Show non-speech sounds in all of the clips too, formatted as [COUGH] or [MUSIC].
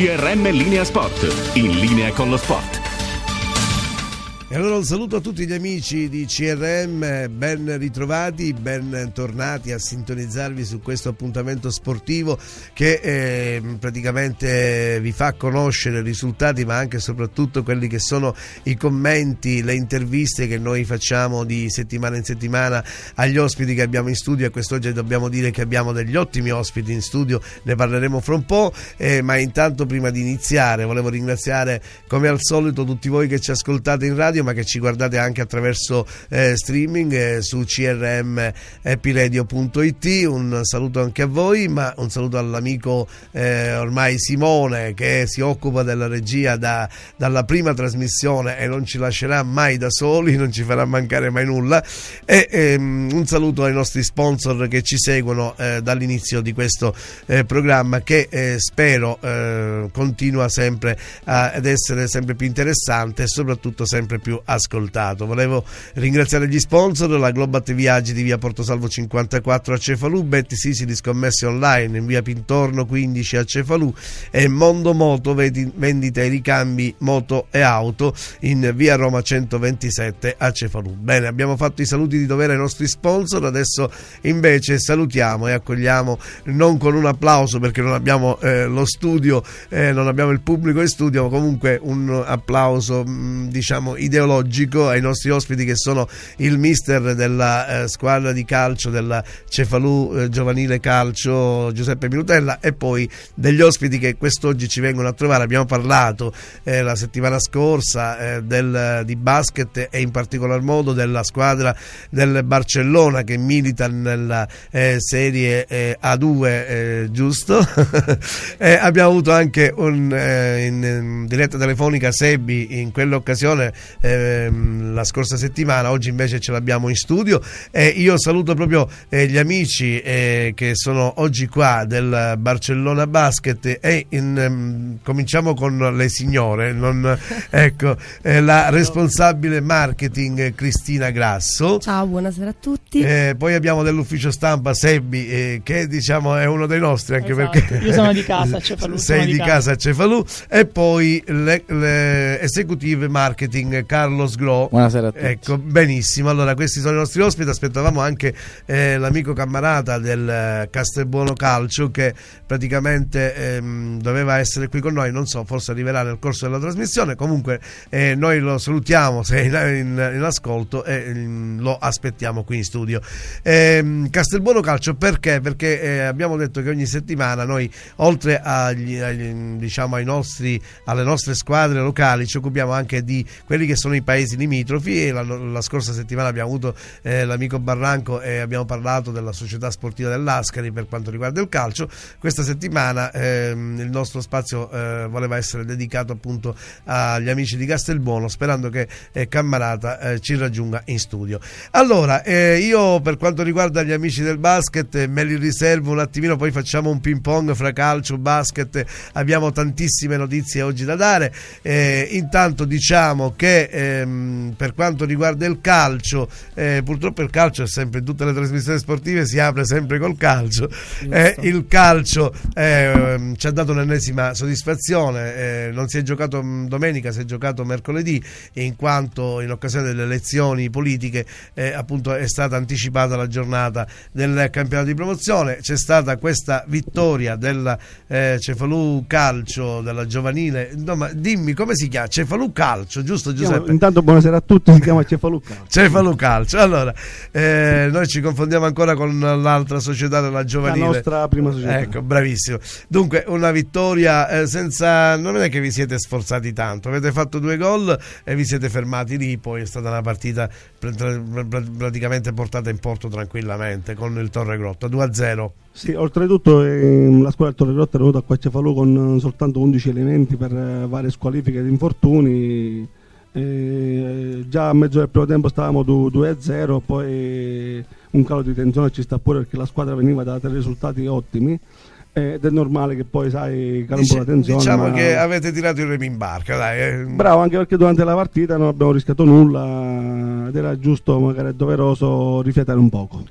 CRM Linea Sport, in linea con lo sport. E allora un saluto a tutti gli amici di CRM, ben ritrovati, ben tornati a sintonizzarvi su questo appuntamento sportivo che eh, praticamente vi fa conoscere i risultati ma anche e soprattutto quelli che sono i commenti, le interviste che noi facciamo di settimana in settimana agli ospiti che abbiamo in studio. E quest'oggi dobbiamo dire che abbiamo degli ottimi ospiti in studio, ne parleremo fra un po', eh, ma intanto prima di iniziare volevo ringraziare come al solito tutti voi che ci ascoltate in radio ma che ci guardate anche attraverso eh, streaming eh, su crmepiradio.it un saluto anche a voi ma un saluto all'amico eh, ormai Simone che si occupa della regia da, dalla prima trasmissione e non ci lascerà mai da soli non ci farà mancare mai nulla. E ehm, un saluto ai nostri sponsor che ci seguono eh, dall'inizio di questo eh, programma che eh, spero continua sempre ad essere sempre più interessante e soprattutto sempre più più ascoltato. Volevo ringraziare gli sponsor, la Globat Viaggi di via Portosalvo 54 a Cefalù, Betty Sisi di scommesse online in via Pintorno 15 a Cefalù e Mondo Moto vendita e ricambi moto e auto in via Roma 127 a Cefalù. Bene, abbiamo fatto i saluti di dovere ai nostri sponsor, adesso invece salutiamo e accogliamo non con un applauso perché non abbiamo eh, lo studio, eh, non abbiamo il pubblico in studio, ma comunque un applauso diciamo ideologico ideologico ai nostri ospiti che sono il mister della eh, squadra di calcio della Cefalù eh, Giovanile Calcio Giuseppe Minutella e poi degli ospiti che quest'oggi ci vengono a trovare. Abbiamo parlato eh, la settimana scorsa eh, del, di basket e in particolar modo della squadra del Barcellona che milita nella eh, serie eh, A2 giusto. [LAUGHS] abbiamo avuto anche un, in, in diretta telefonica Sebbi in quell'occasione ehm, la scorsa settimana, oggi invece ce l'abbiamo in studio e io saluto proprio eh, gli amici eh, che sono oggi qua del Barcellona Basket e in, ehm, cominciamo con le signore, non, [LAUGHS] ecco, eh, la responsabile marketing Cristina Grasso. Ciao, buonasera a tutti. Eh, poi abbiamo dell'ufficio stampa Sebbi eh, che diciamo è uno dei nostri anche esatto. perché io sono di [LAUGHS] casa a Cefalù. Sei di, casa. a Cefalù e poi l'executive marketing Carlo Carlos Gro. Buonasera a tutti. Ecco, benissimo. Allora, questi sono i nostri ospiti. Aspettavamo anche eh, l'amico camarata del eh, Castelbuono Calcio che praticamente ehm, doveva essere qui con noi. Non so, forse arriverà nel corso della trasmissione. Comunque, eh, noi lo salutiamo se è in, in, in ascolto e in, lo aspettiamo qui in studio. Ehm, Castelbuono Calcio perché? Perché eh, abbiamo detto che ogni settimana noi, oltre agli, agli, diciamo, ai nostri, alle nostre squadre locali, ci occupiamo anche di quelli che sono i paesi limitrofi e la, la scorsa settimana abbiamo avuto eh, l'amico Barranco e abbiamo parlato della società sportiva dell'Ascari per quanto riguarda il calcio. Questa settimana ehm, il nostro spazio eh, voleva essere dedicato appunto agli amici di Castelbuono sperando che eh, Cammarata eh, ci raggiunga in studio. Allora, eh, io per quanto riguarda gli amici del basket eh, me li riservo un attimino, poi facciamo un ping pong fra calcio, basket, abbiamo tantissime notizie oggi da dare. intanto diciamo che ehm, per quanto riguarda il calcio, eh, purtroppo il calcio è sempre in tutte le trasmissioni sportive si apre sempre col calcio. Eh, il calcio eh, ci ha dato un'ennesima soddisfazione, eh, non si è giocato mm, domenica, si è giocato mercoledì in quanto in occasione delle elezioni politiche eh, appunto è stata anticipata la giornata del campionato di promozione, c'è stata questa vittoria del eh, Cefalù Calcio della giovanile, no, dimmi come si chiama? Cefalù Calcio, giusto Giuseppe? Intanto buonasera a tutti, si chiama Cefalù Calcio. Cefalù Calcio, allora eh, noi ci confondiamo ancora con l'altra società della giovanile. La nostra prima società. Ecco, bravissimo. Dunque, una vittoria eh, senza... non è che vi siete sforzati tanto, avete fatto due gol e vi siete fermati lì, poi è stata una partita praticamente portata in porto tranquillamente con il Torre Grotta, 2-0. Sì, oltretutto eh, la squadra del Torre Grotta è venuta qua a Cefalù con soltanto 11 elementi per eh, varie squalifiche di infortuni e già a mezzo del primo tempo stavamo 2-0, poi un calo di tensione ci sta pure perché la squadra veniva da tre risultati ottimi ed è normale che poi sai cala un po' la tensione diciamo ma... che avete tirato il remi in barca dai eh. bravo anche perché durante la partita non abbiamo rischiato nulla ed era giusto magari doveroso rifiatare un poco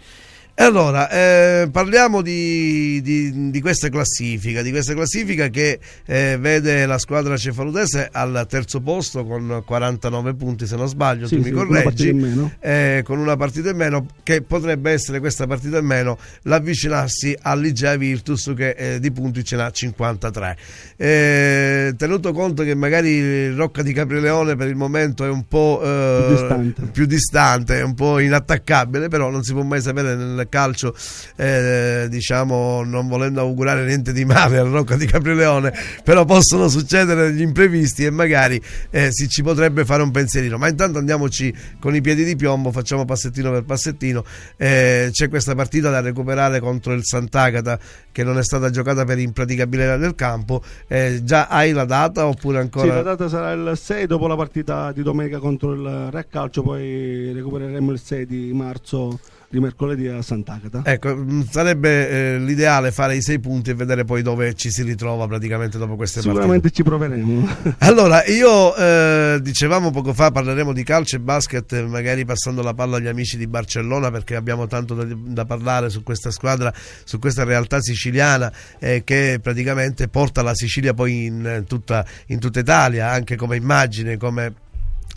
allora, eh, parliamo di, di, di, questa classifica, di questa classifica che eh, vede la squadra cefaludese al terzo posto con 49 punti, se non sbaglio, sì, tu sì, mi correggi, una eh, con una partita in meno, che potrebbe essere questa partita in meno l'avvicinarsi all'Igea Virtus che eh, di punti ce n'ha 53. Eh, tenuto conto che magari Rocca di Caprileone per il momento è un po' eh, più distante. più, distante. è un po' inattaccabile, però non si può mai sapere nel calcio, eh, diciamo, non volendo augurare niente di male al Rocca di Caprileone, però possono succedere gli imprevisti e magari eh, si ci potrebbe fare un pensierino. Ma intanto andiamoci con i piedi di piombo, facciamo passettino per passettino. Eh, c'è questa partita da recuperare contro il Sant'Agata che non è stata giocata per impraticabilità del campo. Eh, già hai la data oppure ancora? Sì, la data sarà il 6 dopo la partita di domenica contro il Re Calcio, poi recupereremo il 6 di marzo di mercoledì a Sant'Agata. Ecco, mm, sarebbe eh, l'ideale fare i sei punti e vedere poi dove ci si ritrova praticamente dopo queste Sicuramente partite. Sicuramente ci proveremo. [LAUGHS] allora, io eh, dicevamo poco fa, parleremo di calcio e basket, magari passando la palla agli amici di Barcellona perché abbiamo tanto da, da parlare su questa squadra, su questa realtà siciliana eh, che praticamente porta la Sicilia poi in tutta, in tutta Italia, anche come immagine, come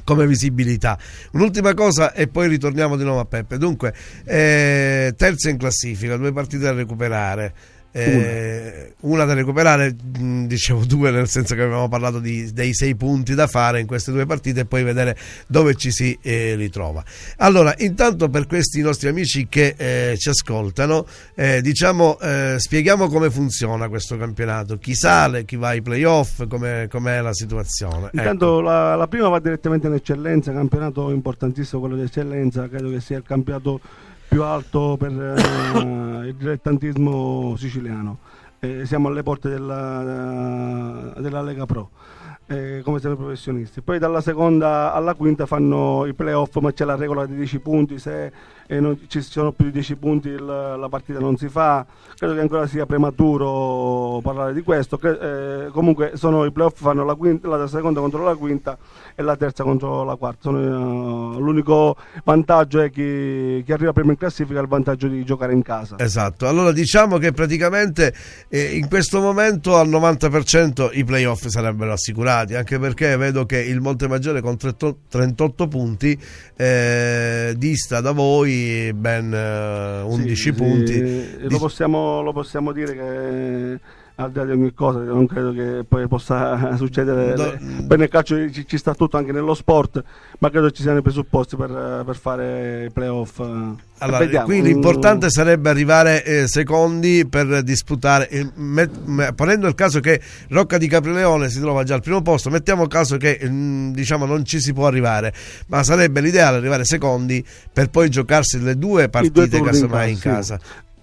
come visibilità. Un'ultima cosa e poi ritorniamo di nuovo a Peppe. Dunque, eh, terza in classifica, due partite da recuperare eh, una. da recuperare, mm, dicevo [LAUGHS] due nel senso che avevamo parlato di, dei sei punti da fare in queste due partite e poi vedere dove ci si eh, ritrova. Allora, intanto per questi nostri amici che eh, ci ascoltano, eh, diciamo, eh, spieghiamo come funziona questo campionato, chi sale, chi va ai playoff, com'è, com'è la situazione. Intanto ecco. la, la prima va direttamente in eccellenza, campionato importantissimo quello di eccellenza, credo che sia il campionato più alto per eh, il dilettantismo siciliano. Eh, siamo alle porte della, della Lega Pro. Eh, come sempre professionisti. Poi dalla seconda alla quinta fanno i playoff, ma c'è la regola di 10 punti, se e non, ci sono più di 10 punti il, la partita non si fa, credo che ancora sia prematuro parlare di questo, eh, comunque sono i playoff fanno la, quinta, la, seconda contro la quinta e la terza contro la quarta, uh, l'unico vantaggio è chi, chi, arriva prima in classifica ha il vantaggio di giocare in casa. Esatto, allora diciamo che praticamente eh, in questo momento al 90% i playoff sarebbero assicurati, anche perché vedo che il Montemaggiore con 38 punti eh, dista da voi ben uh, 11 sì, punti. Sì, lo, possiamo, lo possiamo dire che al di là di ogni cosa, non credo che poi possa [LAUGHS] succedere. Do... Poi nel calcio ci, ci, sta tutto anche nello sport, ma credo ci siano i presupposti per, per fare i playoff. Allora, qui l'importante sarebbe arrivare eh, secondi per disputare, eh, met, ponendo il caso che Rocca di Caprileone si trova già al primo posto, mettiamo il caso che mm, diciamo non ci si può arrivare, ma sarebbe l'ideale arrivare secondi per poi giocarsi le due partite casomai in, in casa.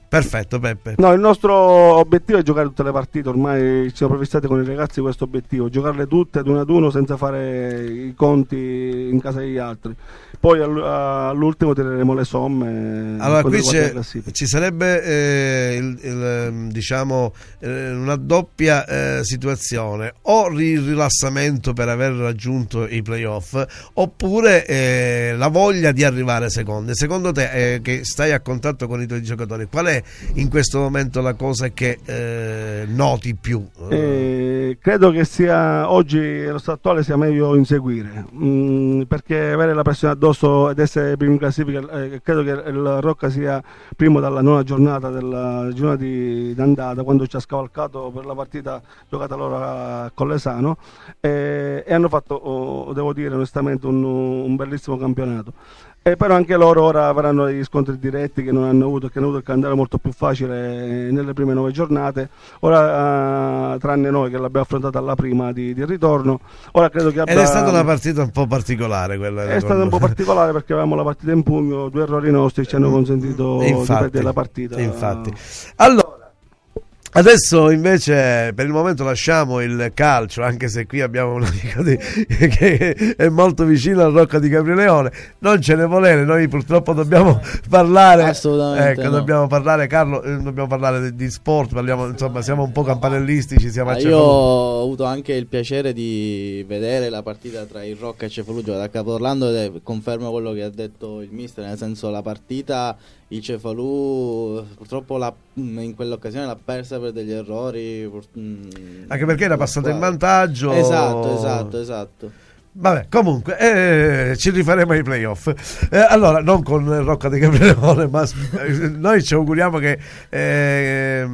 Perfetto Peppe. No, il nostro obiettivo è giocare tutte le partite, ormai ci siamo prefissati con i ragazzi questo obiettivo, giocarle tutte ad uno ad uno senza fare i conti in casa degli altri. Poi all'ultimo tireremo le somme. Allora qui ci sarebbe eh, il, il, ehm, diciamo, eh, una doppia eh, situazione, o il rilassamento per aver raggiunto i playoff, oppure eh, la voglia di arrivare secondi. Secondo te eh, che stai a contatto con i tuoi giocatori, qual è in questo momento la cosa che eh, noti più? Eh, credo che sia oggi lo stato attuale sia meglio inseguire mm, perché avere la pressione addosso ed essere primo in classifica eh, credo che il Rocca sia primo dalla nona giornata della giornata di d'andata quando ci ha scavalcato per la partita giocata allora a Collesano e, e hanno fatto oh, devo dire onestamente un, un bellissimo campionato eh, però anche loro ora avranno degli scontri diretti che non hanno avuto, che hanno avuto il calendario molto più facile nelle prime nove giornate. Ora, eh, tranne noi che l'abbiamo affrontata alla prima di, di ritorno, ora credo che abbia... Ed è stata una partita un po' particolare quella. È stata un po' particolare perché avevamo la partita in pugno, due errori nostri ci hanno consentito infatti, di perdere la partita. Infatti. Allora, Adesso invece per il momento lasciamo il calcio, anche se qui abbiamo un amico di, [LAUGHS] che è molto vicino al Rocca di Caprileone. Non ce ne volere, noi purtroppo dobbiamo parlare. Assolutamente. Ecco, no. dobbiamo parlare, Carlo, eh, dobbiamo parlare di, sport, parliamo, insomma, siamo un po' campanellistici, siamo Ah, a io ho avuto anche il piacere di vedere la partita tra il Rocca e Cefalù da Capodorlando ed è- confermo quello che ha detto il mister, nel senso la partita il Cefalù purtroppo l'ha- in quell'occasione l'ha persa per degli errori. mm, Anche perché era la passato in vantaggio. Esatto, esatto, esatto. Vabbè, comunque, eh, ci rifaremo ai playoff. Eh, allora, non con Rocca di Caprileone, ma eh, noi ci auguriamo che, eh,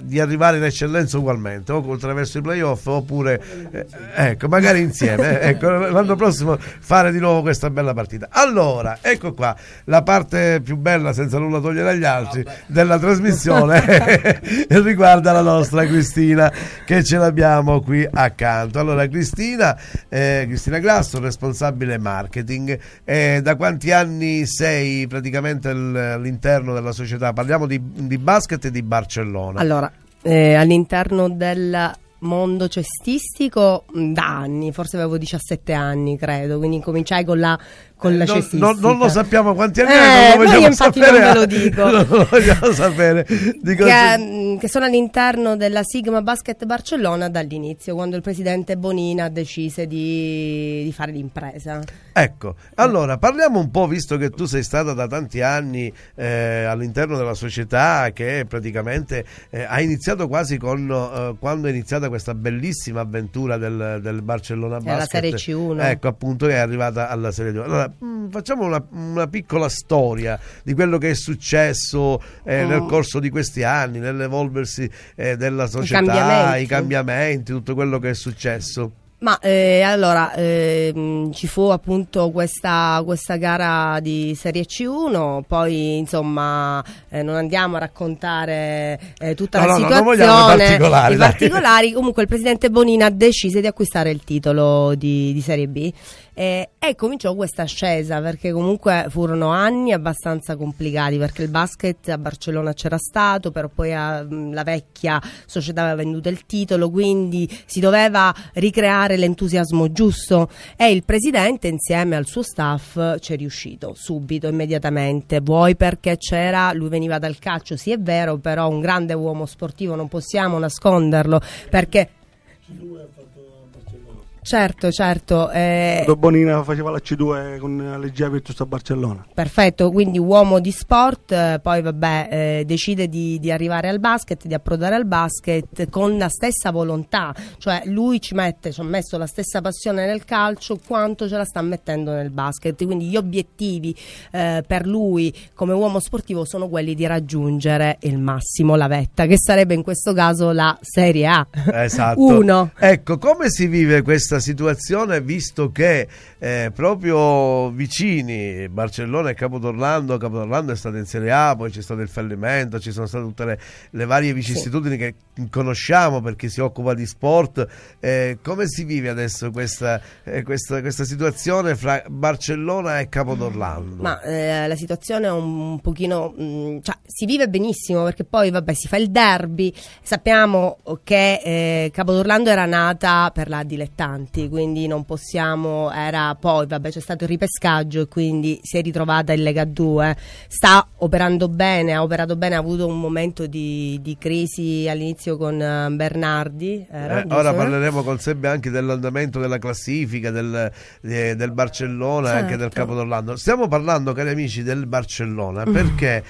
di arrivare in eccellenza ugualmente, o attraverso i playoff oppure, eh, ecco, magari insieme. eh, ecco, l'anno prossimo fare di nuovo questa bella partita. Allora, ecco qua, la parte più bella, senza nulla togliere agli altri, della trasmissione [LAUGHS] riguarda la nostra Cristina, che ce l'abbiamo qui accanto. Allora, Cristina, eh, Cristina Glasso, responsabile marketing, eh, da quanti anni sei praticamente al- all'interno della società? Parliamo di, di basket e di Barcellona. Allora, eh, all'interno del mondo cestistico mh, da anni, forse avevo 17 anni, credo, quindi cominciai con la, con la Eh, non, cestistica. non- non lo sappiamo quanti anni Eh, non vogliamo io infatti sapere. non ve lo dico. [LAUGHS] non lo vogliamo sapere. Di cosa- che, mh, che sono all'interno della Sigma Basket Barcellona dall'inizio, quando il presidente Bonina decise di, di fare l'impresa. Ecco, allora parliamo un po', visto che tu sei stata da tanti anni eh, all'interno della società che praticamente eh, ha iniziato quasi con eh, quando è iniziata questa bellissima avventura del, del Barcellona la Basket. Serie C1. Ecco, appunto, che è arrivata alla Serie 2. Allora, facciamo una, una piccola storia di quello che è successo eh, nel Mm. corso di questi anni, nell'evolversi eh, della società, cambiamenti. i cambiamenti, tutto quello che è successo. Ma eh, allora ehm, ci fu appunto questa, questa gara di Serie C1, poi insomma eh, non andiamo a raccontare eh, tutta No, la no, no, situazione, i particolari, i particolari. comunque il presidente Bonina decise di acquistare il titolo di, di Serie B eh, e cominciò questa ascesa perché comunque furono anni abbastanza complicati perché il basket a Barcellona c'era stato, però poi ah, mh, la vecchia società aveva venduto il titolo, quindi si doveva ricreare l'entusiasmo giusto e il presidente insieme al suo staff ci è riuscito subito, immediatamente. Vuoi perché c'era, lui veniva dal calcio, sì è vero, però un grande uomo sportivo non possiamo nasconderlo perché Certo, certo. eh, Bonina faceva la C2 con Legia Virtus a Barcellona. Perfetto, quindi uomo di sport, poi vabbè, eh, decide di, di arrivare al basket, di approdare al basket con la stessa volontà, cioè lui ci mette, ci ha messo la stessa passione nel calcio quanto ce la sta mettendo nel basket, quindi gli obiettivi eh, per lui come uomo sportivo sono quelli di raggiungere il massimo, la vetta, che sarebbe in questo caso la Serie A. Esatto. [LAUGHS] Uno. Ecco, come si vive questa situazione visto che eh, proprio vicini Barcellona e Capodorlando, Capodorlando è stato in Serie A, poi c'è stato il fallimento, ci sono state tutte le, le varie vicissitudini che conosciamo per chi si occupa di sport. Eh, come si vive adesso questa, eh, questa, questa situazione fra Barcellona e Capodorlando? Ma eh, la situazione è un pochino, mh, cioè si vive benissimo perché poi vabbè si fa il derby, sappiamo che eh, Capodorlando era nata per la dilettanti, quindi non possiamo, era poi vabbè c'è stato il ripescaggio e quindi si è ritrovata in Lega 2, sta operando bene, ha operato bene, ha avuto un momento di, di crisi all'inizio con eh, Bernardi. era, Eh, ora parleremo con Sebbe anche dell'andamento della classifica del, eh, del Barcellona e anche del Certo. Capodorlando. Stiamo parlando, cari amici, del Barcellona perché,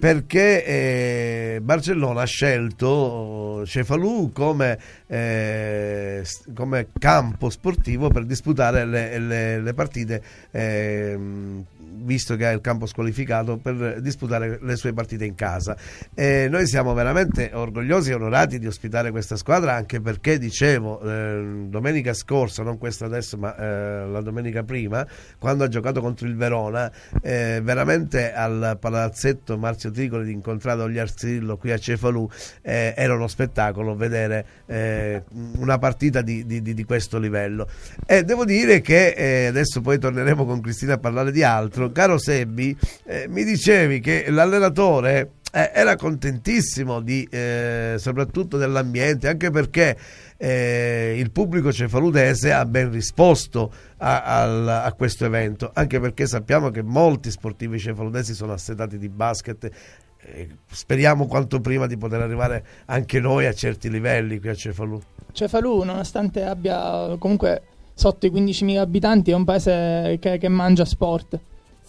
perché eh, Barcellona ha scelto Cefalù come, eh, come campo sportivo per disputare le, le- le partite. ehm, visto che ha il campo squalificato per disputare le sue partite in casa. E noi siamo veramente orgogliosi e onorati di ospitare questa squadra anche perché dicevo eh, domenica scorsa non questa adesso ma eh, la domenica prima quando ha giocato contro il Verona eh, veramente al palazzetto Marzio Tricoli di incontrato gli Arzillo qui a Cefalù eh, era uno spettacolo vedere eh, una partita di, di- di- di questo livello. E devo dire che eh, adesso poi torneremo con Cristina a parlare di altro caro Sebbi eh, mi dicevi che l'allenatore eh, era contentissimo di, eh, soprattutto dell'ambiente, anche perché eh, il pubblico cefaludese ha ben risposto a, a, a, questo evento, anche perché sappiamo che molti sportivi cefaludesi sono assetati di basket. Eh, speriamo quanto prima di poter arrivare anche noi a certi livelli qui a Cefalù. Cefalù, nonostante abbia comunque sotto i 15.000 abitanti, è un paese che, che mangia sport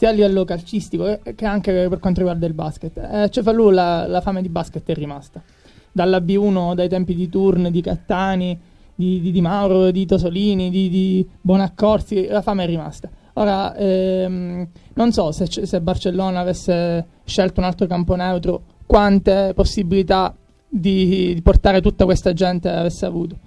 sia a livello calcistico che anche per quanto riguarda il basket. Eh, Cefalù la, la fame di basket è rimasta. Dalla B1, dai tempi di Turn, di Cattani, di, di, di Mauro, di Tosolini, di, di Bonaccorsi, la fame è rimasta. Ora, ehm, non so se, se, Barcellona avesse scelto un altro campo neutro, quante possibilità di, di portare tutta questa gente avesse avuto.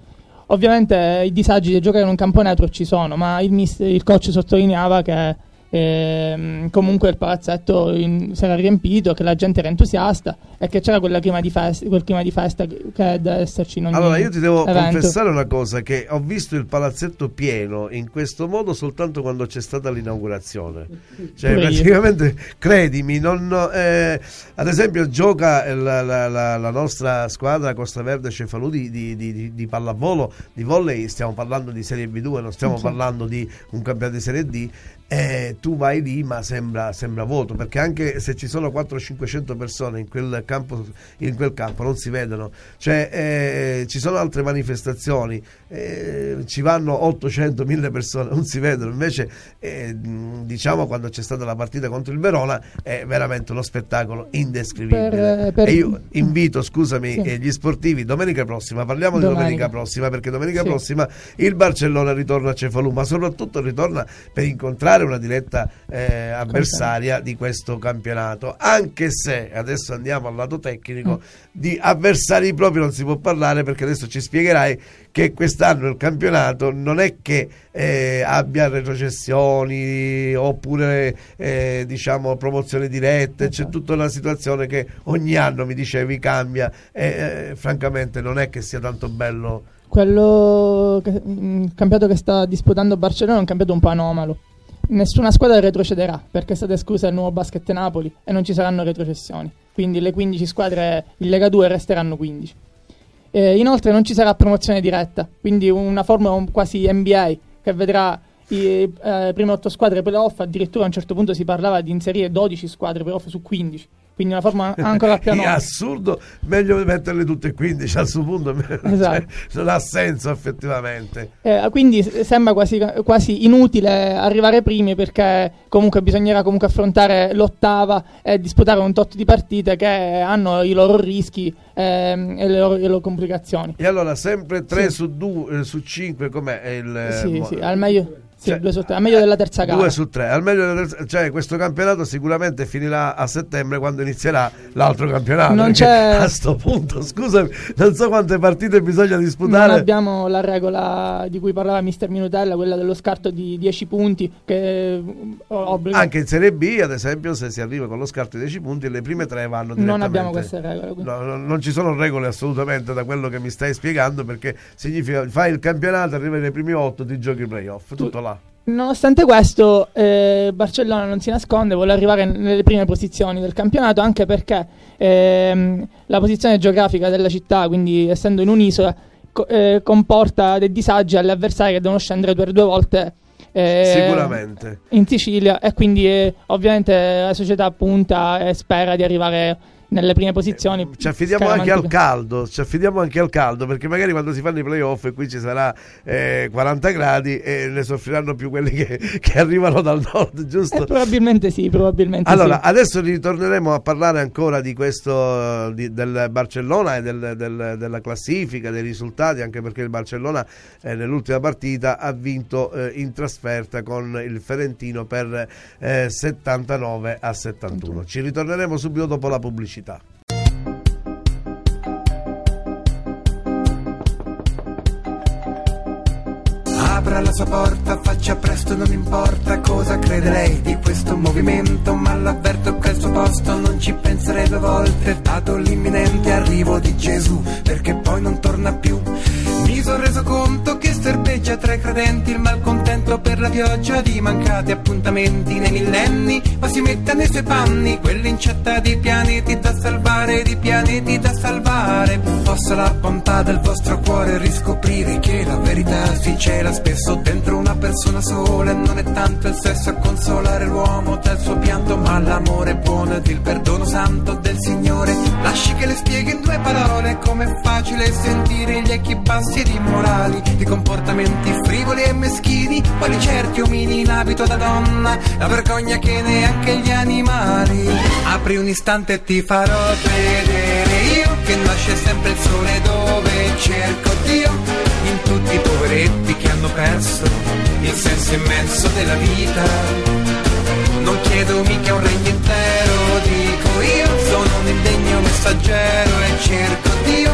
Ovviamente i disagi di giocare in un campo neutro ci sono, ma il, mister, il coach sottolineava che ehm, comunque il palazzetto in, si era riempito, che la gente era entusiasta e che c'era clima festa, quel clima di festa che, che deve esserci in ogni Allora io ti devo evento. confessare una cosa, che ho visto il palazzetto pieno in questo modo soltanto quando c'è stata l'inaugurazione. Cioè Pure praticamente, io. credimi, non, eh, ad esempio gioca la, la, la, la, nostra squadra Costa Verde Cefalù di, di, di, di, pallavolo, di volley, stiamo parlando di Serie B2, non stiamo sì. parlando di un campionato di Serie D eh, tu vai lì ma sembra, sembra vuoto perché anche se ci sono 400-500 persone in quel, campo, in quel campo non si vedono cioè eh, ci sono altre manifestazioni eh, ci vanno 800-1000 persone non si vedono invece eh, diciamo quando c'è stata la partita contro il Verona è veramente uno spettacolo indescrivibile per, per... e io invito scusami sì. Eh, gli sportivi domenica prossima parliamo domenica. di domenica prossima perché domenica sì. prossima il Barcellona ritorna a Cefalù ma soprattutto ritorna per incontrare affrontare una diretta eh, avversaria di questo campionato, anche se adesso andiamo al lato tecnico, di avversari proprio non si può parlare perché adesso ci spiegherai che quest'anno il campionato non è che eh, abbia retrocessioni oppure eh, diciamo promozioni dirette, c'è tutta una situazione che ogni anno mi dicevi cambia. E eh, francamente non è che sia tanto bello quello che, mm, il campionato che sta disputando Barcellona è un campionato un po' anomalo nessuna squadra retrocederà perché è stata esclusa il nuovo basket Napoli e non ci saranno retrocessioni. Quindi le 15 squadre in Lega 2 resteranno 15. Eh, inoltre non ci sarà promozione diretta, quindi una formula quasi NBA che vedrà i eh, prime 8 squadre playoff, addirittura a un certo punto si parlava di inserire 12 squadre playoff su 15 quindi una forma ancora più [LAUGHS] è assurdo meglio metterle tutte e 15 a suo punto [LAUGHS] esatto. cioè, non ha senso effettivamente eh, quindi sembra quasi, quasi, inutile arrivare primi perché comunque bisognerà comunque affrontare l'ottava e disputare un tot di partite che hanno i loro rischi ehm, e, le loro, le loro, complicazioni e allora sempre 3 sì. su, 2, eh, su 5 com'è il sì, sì, al meglio sì, cioè, due su tre, al meglio della terza gara. Due su tre, al meglio della terza, cioè questo campionato sicuramente finirà a settembre quando inizierà l'altro campionato. Non c'è... A questo punto, scusami, non so quante partite bisogna disputare. Non abbiamo la regola di cui parlava Mister Minutella, quella dello scarto di 10 punti che obbliga. Anche in Serie B, ad esempio, se si arriva con lo scarto di 10 punti, le prime tre vanno direttamente. Non abbiamo queste regole. No, no, non ci sono regole assolutamente da quello che mi stai spiegando perché significa fai il campionato, arrivi nei primi 8, ti giochi i playoff, tutto tu, là. Nonostante questo, eh, Barcellona non si nasconde, vuole arrivare nelle prime posizioni del campionato anche perché ehm, la posizione geografica della città, quindi essendo in un'isola, co- eh, comporta dei disagi agli avversari che devono scendere per due volte eh, Sicuramente. in Sicilia e quindi eh, ovviamente la società punta e spera di arrivare nelle prime posizioni. Eh, ci affidiamo anche al caldo, ci affidiamo anche al caldo perché magari quando si fanno i playoff e qui ci sarà eh, 40 gradi e ne soffriranno più quelli che, [LAUGHS] che arrivano dal nord, giusto? Eh, probabilmente sì, probabilmente Allora, sì. adesso ritorneremo a parlare ancora di questo di, del Barcellona e del, del, della classifica, dei risultati, anche perché il Barcellona eh, nell'ultima partita ha vinto eh, in trasferta con il Ferentino per 79 eh, a 71. Ci ritorneremo subito dopo la pubblicità pubblicità. Apra la sua porta, faccia presto, non importa cosa crede lei di questo movimento, ma l'avverto che al suo posto non ci penserei due volte, dato l'imminente arrivo di Gesù, perché poi non torna più. Mi sono reso conto che serpeggia tra i credenti il malcontento per per la pioggia di mancati appuntamenti nei millenni, ma si mette nei suoi panni, quell'incetta di pianeti da salvare, di pianeti da salvare. Possa la bontà del vostro cuore riscoprire che la verità si cela spesso dentro una persona sola e non è tanto il sesso a consolare l'uomo dal suo pianto, ma l'amore buono ed il perdono santo del Signore. Lasci che le spieghi in due parole com'è facile sentire gli echi bassi ed immorali di comportamenti frivoli e meschini, quali certi omini in abito da donna, la vergogna che neanche gli animali. Apri un istante e ti farò vedere io che nasce sempre il sole dove cerco Dio, in tutti i poveretti che hanno perso il senso immenso della vita. Non chiedo mica un regno intero, dico io, sono un indegno messaggero e cerco Dio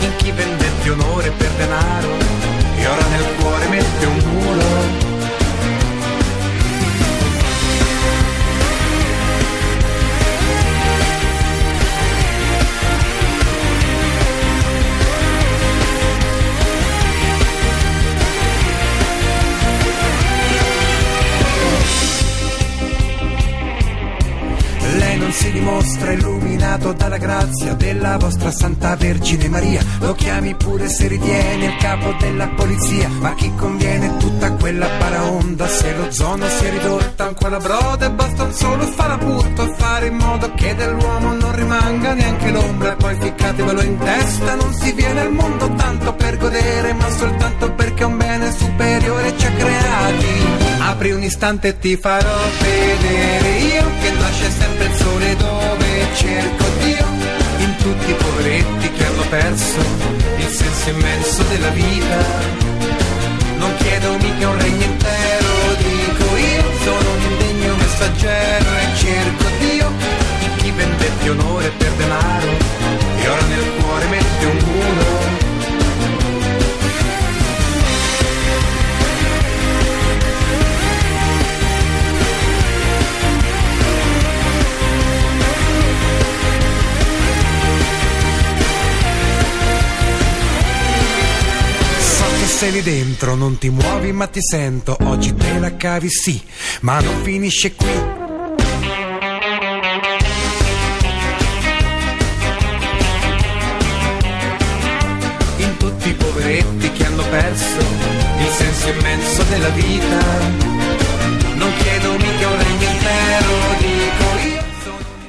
in chi vendette onore per denaro e ora nel cuore mette un muro. Non si dimostra illuminato dalla grazia della vostra Santa Vergine Maria. Lo chiami pure se ritiene il capo della polizia. Ma chi conviene tutta quella paraonda se lo zono si è ridotta a un quadrobrodo e basta un solo faraputto a fare in modo che dell'uomo non rimanga neanche l'ombra. E poi ficcatevelo in testa, non si viene al mondo tanto per godere, ma soltanto perché un bene superiore ci ha creati. Apri un istante e ti farò vedere io che nasce sempre il sole dove cerco Dio in tutti i poveretti che hanno perso il senso immenso della vita. Non chiedo mica un regno intero, dico io, sono un indegno messaggero e cerco Dio in chi vendette onore per denaro e ora nel cuore mette un muro. Sei lì dentro, non ti muovi ma ti sento, oggi te la cavi sì, ma non finisce qui. In tutti i poveretti che hanno perso il senso immenso della vita,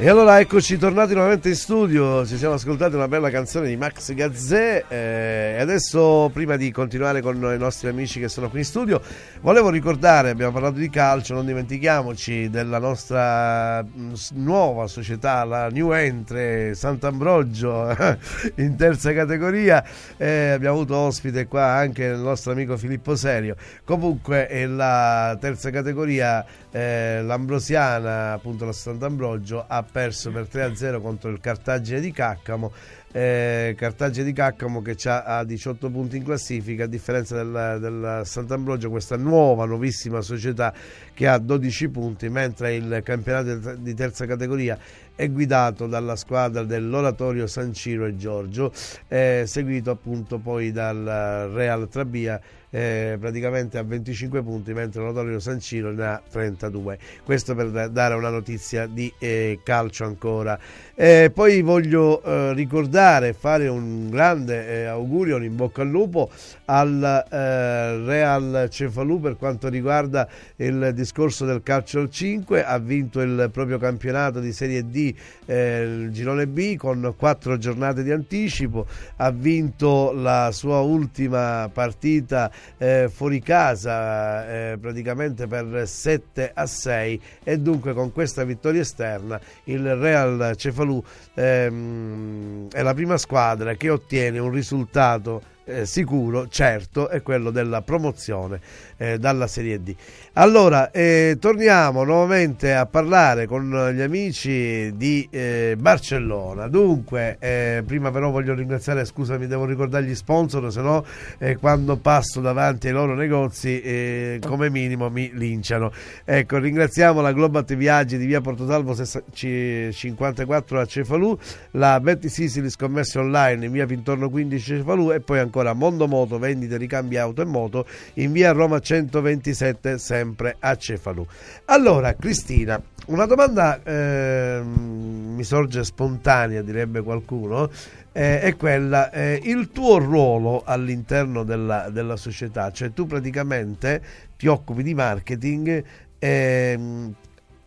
E allora eccoci tornati nuovamente in studio, ci siamo ascoltati una bella canzone di Max Gazzè eh, e adesso prima di continuare con i nostri amici che sono qui in studio volevo ricordare, abbiamo parlato di calcio, non dimentichiamoci della nostra s- nuova società, la New Entre Sant'Ambrogio [LAUGHS] in terza categoria, eh, abbiamo avuto ospite qua anche il nostro amico Filippo Serio, comunque è la terza categoria eh, l'Ambrosiana, appunto la Sant'Ambrogio, ha perso per 3-0 contro il Cartagine di Caccamo. Eh, Cartagine di Caccamo che ha 18 punti in classifica, a differenza del, del Sant'Ambrogio, questa nuova, nuovissima società che ha 12 punti, mentre il campionato di terza categoria è guidato dalla squadra dell'Oratorio San Ciro e Giorgio, eh, seguito appunto poi dal Real Trabia eh, praticamente a 25 punti, mentre l'Oratorio San Ciro ne ha 32. Questo per da- dare una notizia di eh, calcio ancora. Eh, poi voglio eh, ricordare, fare un grande eh, augurio, un in bocca al lupo al eh, Real Cefalù per quanto riguarda il discorso del calcio al 5, ha vinto il proprio campionato di Serie D, eh, il girone B con quattro giornate di anticipo, ha vinto la sua ultima partita eh, fuori casa eh, praticamente per 7 a 6 e dunque con questa vittoria esterna il Real Cefalù ehm, è la prima squadra che ottiene un risultato eh, sicuro, certo, è quello della promozione eh, dalla Serie D. Allora, eh, torniamo nuovamente a parlare con gli amici di eh, Barcellona. Dunque, eh, prima però voglio ringraziare, scusami, devo ricordare gli sponsor, se no eh, quando passo davanti ai loro negozi come minimo mi linciano. Ecco, ringraziamo la Globat Viaggi di via Portosalvo 54 a Cefalù, la Betty Sisili Scommesse Online in via Pintorno 15 Cefalù e poi ancora ancora Mondo Moto, vendite ricambi auto e moto in via Roma 127, sempre a Cefalù. Allora, Cristina, una domanda ehm, mi sorge spontanea, direbbe qualcuno, eh, è quella, eh, il tuo ruolo all'interno della, della società, cioè tu praticamente ti occupi di marketing, ehm,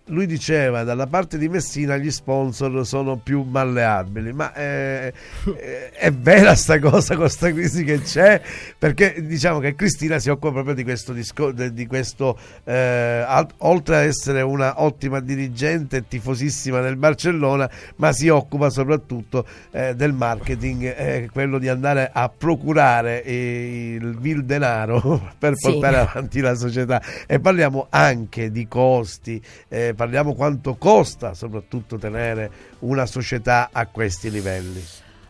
lui diceva dalla parte di Messina gli sponsor sono più malleabili ma è, è, è vera sta cosa con sta crisi che c'è perché diciamo che Cristina si occupa proprio di questo, disco, di questo eh, oltre a essere una ottima dirigente tifosissima del Barcellona ma si occupa soprattutto eh, del marketing eh, quello di andare a procurare il vil denaro [LAUGHS] per sì. portare avanti la società e parliamo anche di costi eh, parliamo quanto costa soprattutto tenere una società a questi livelli.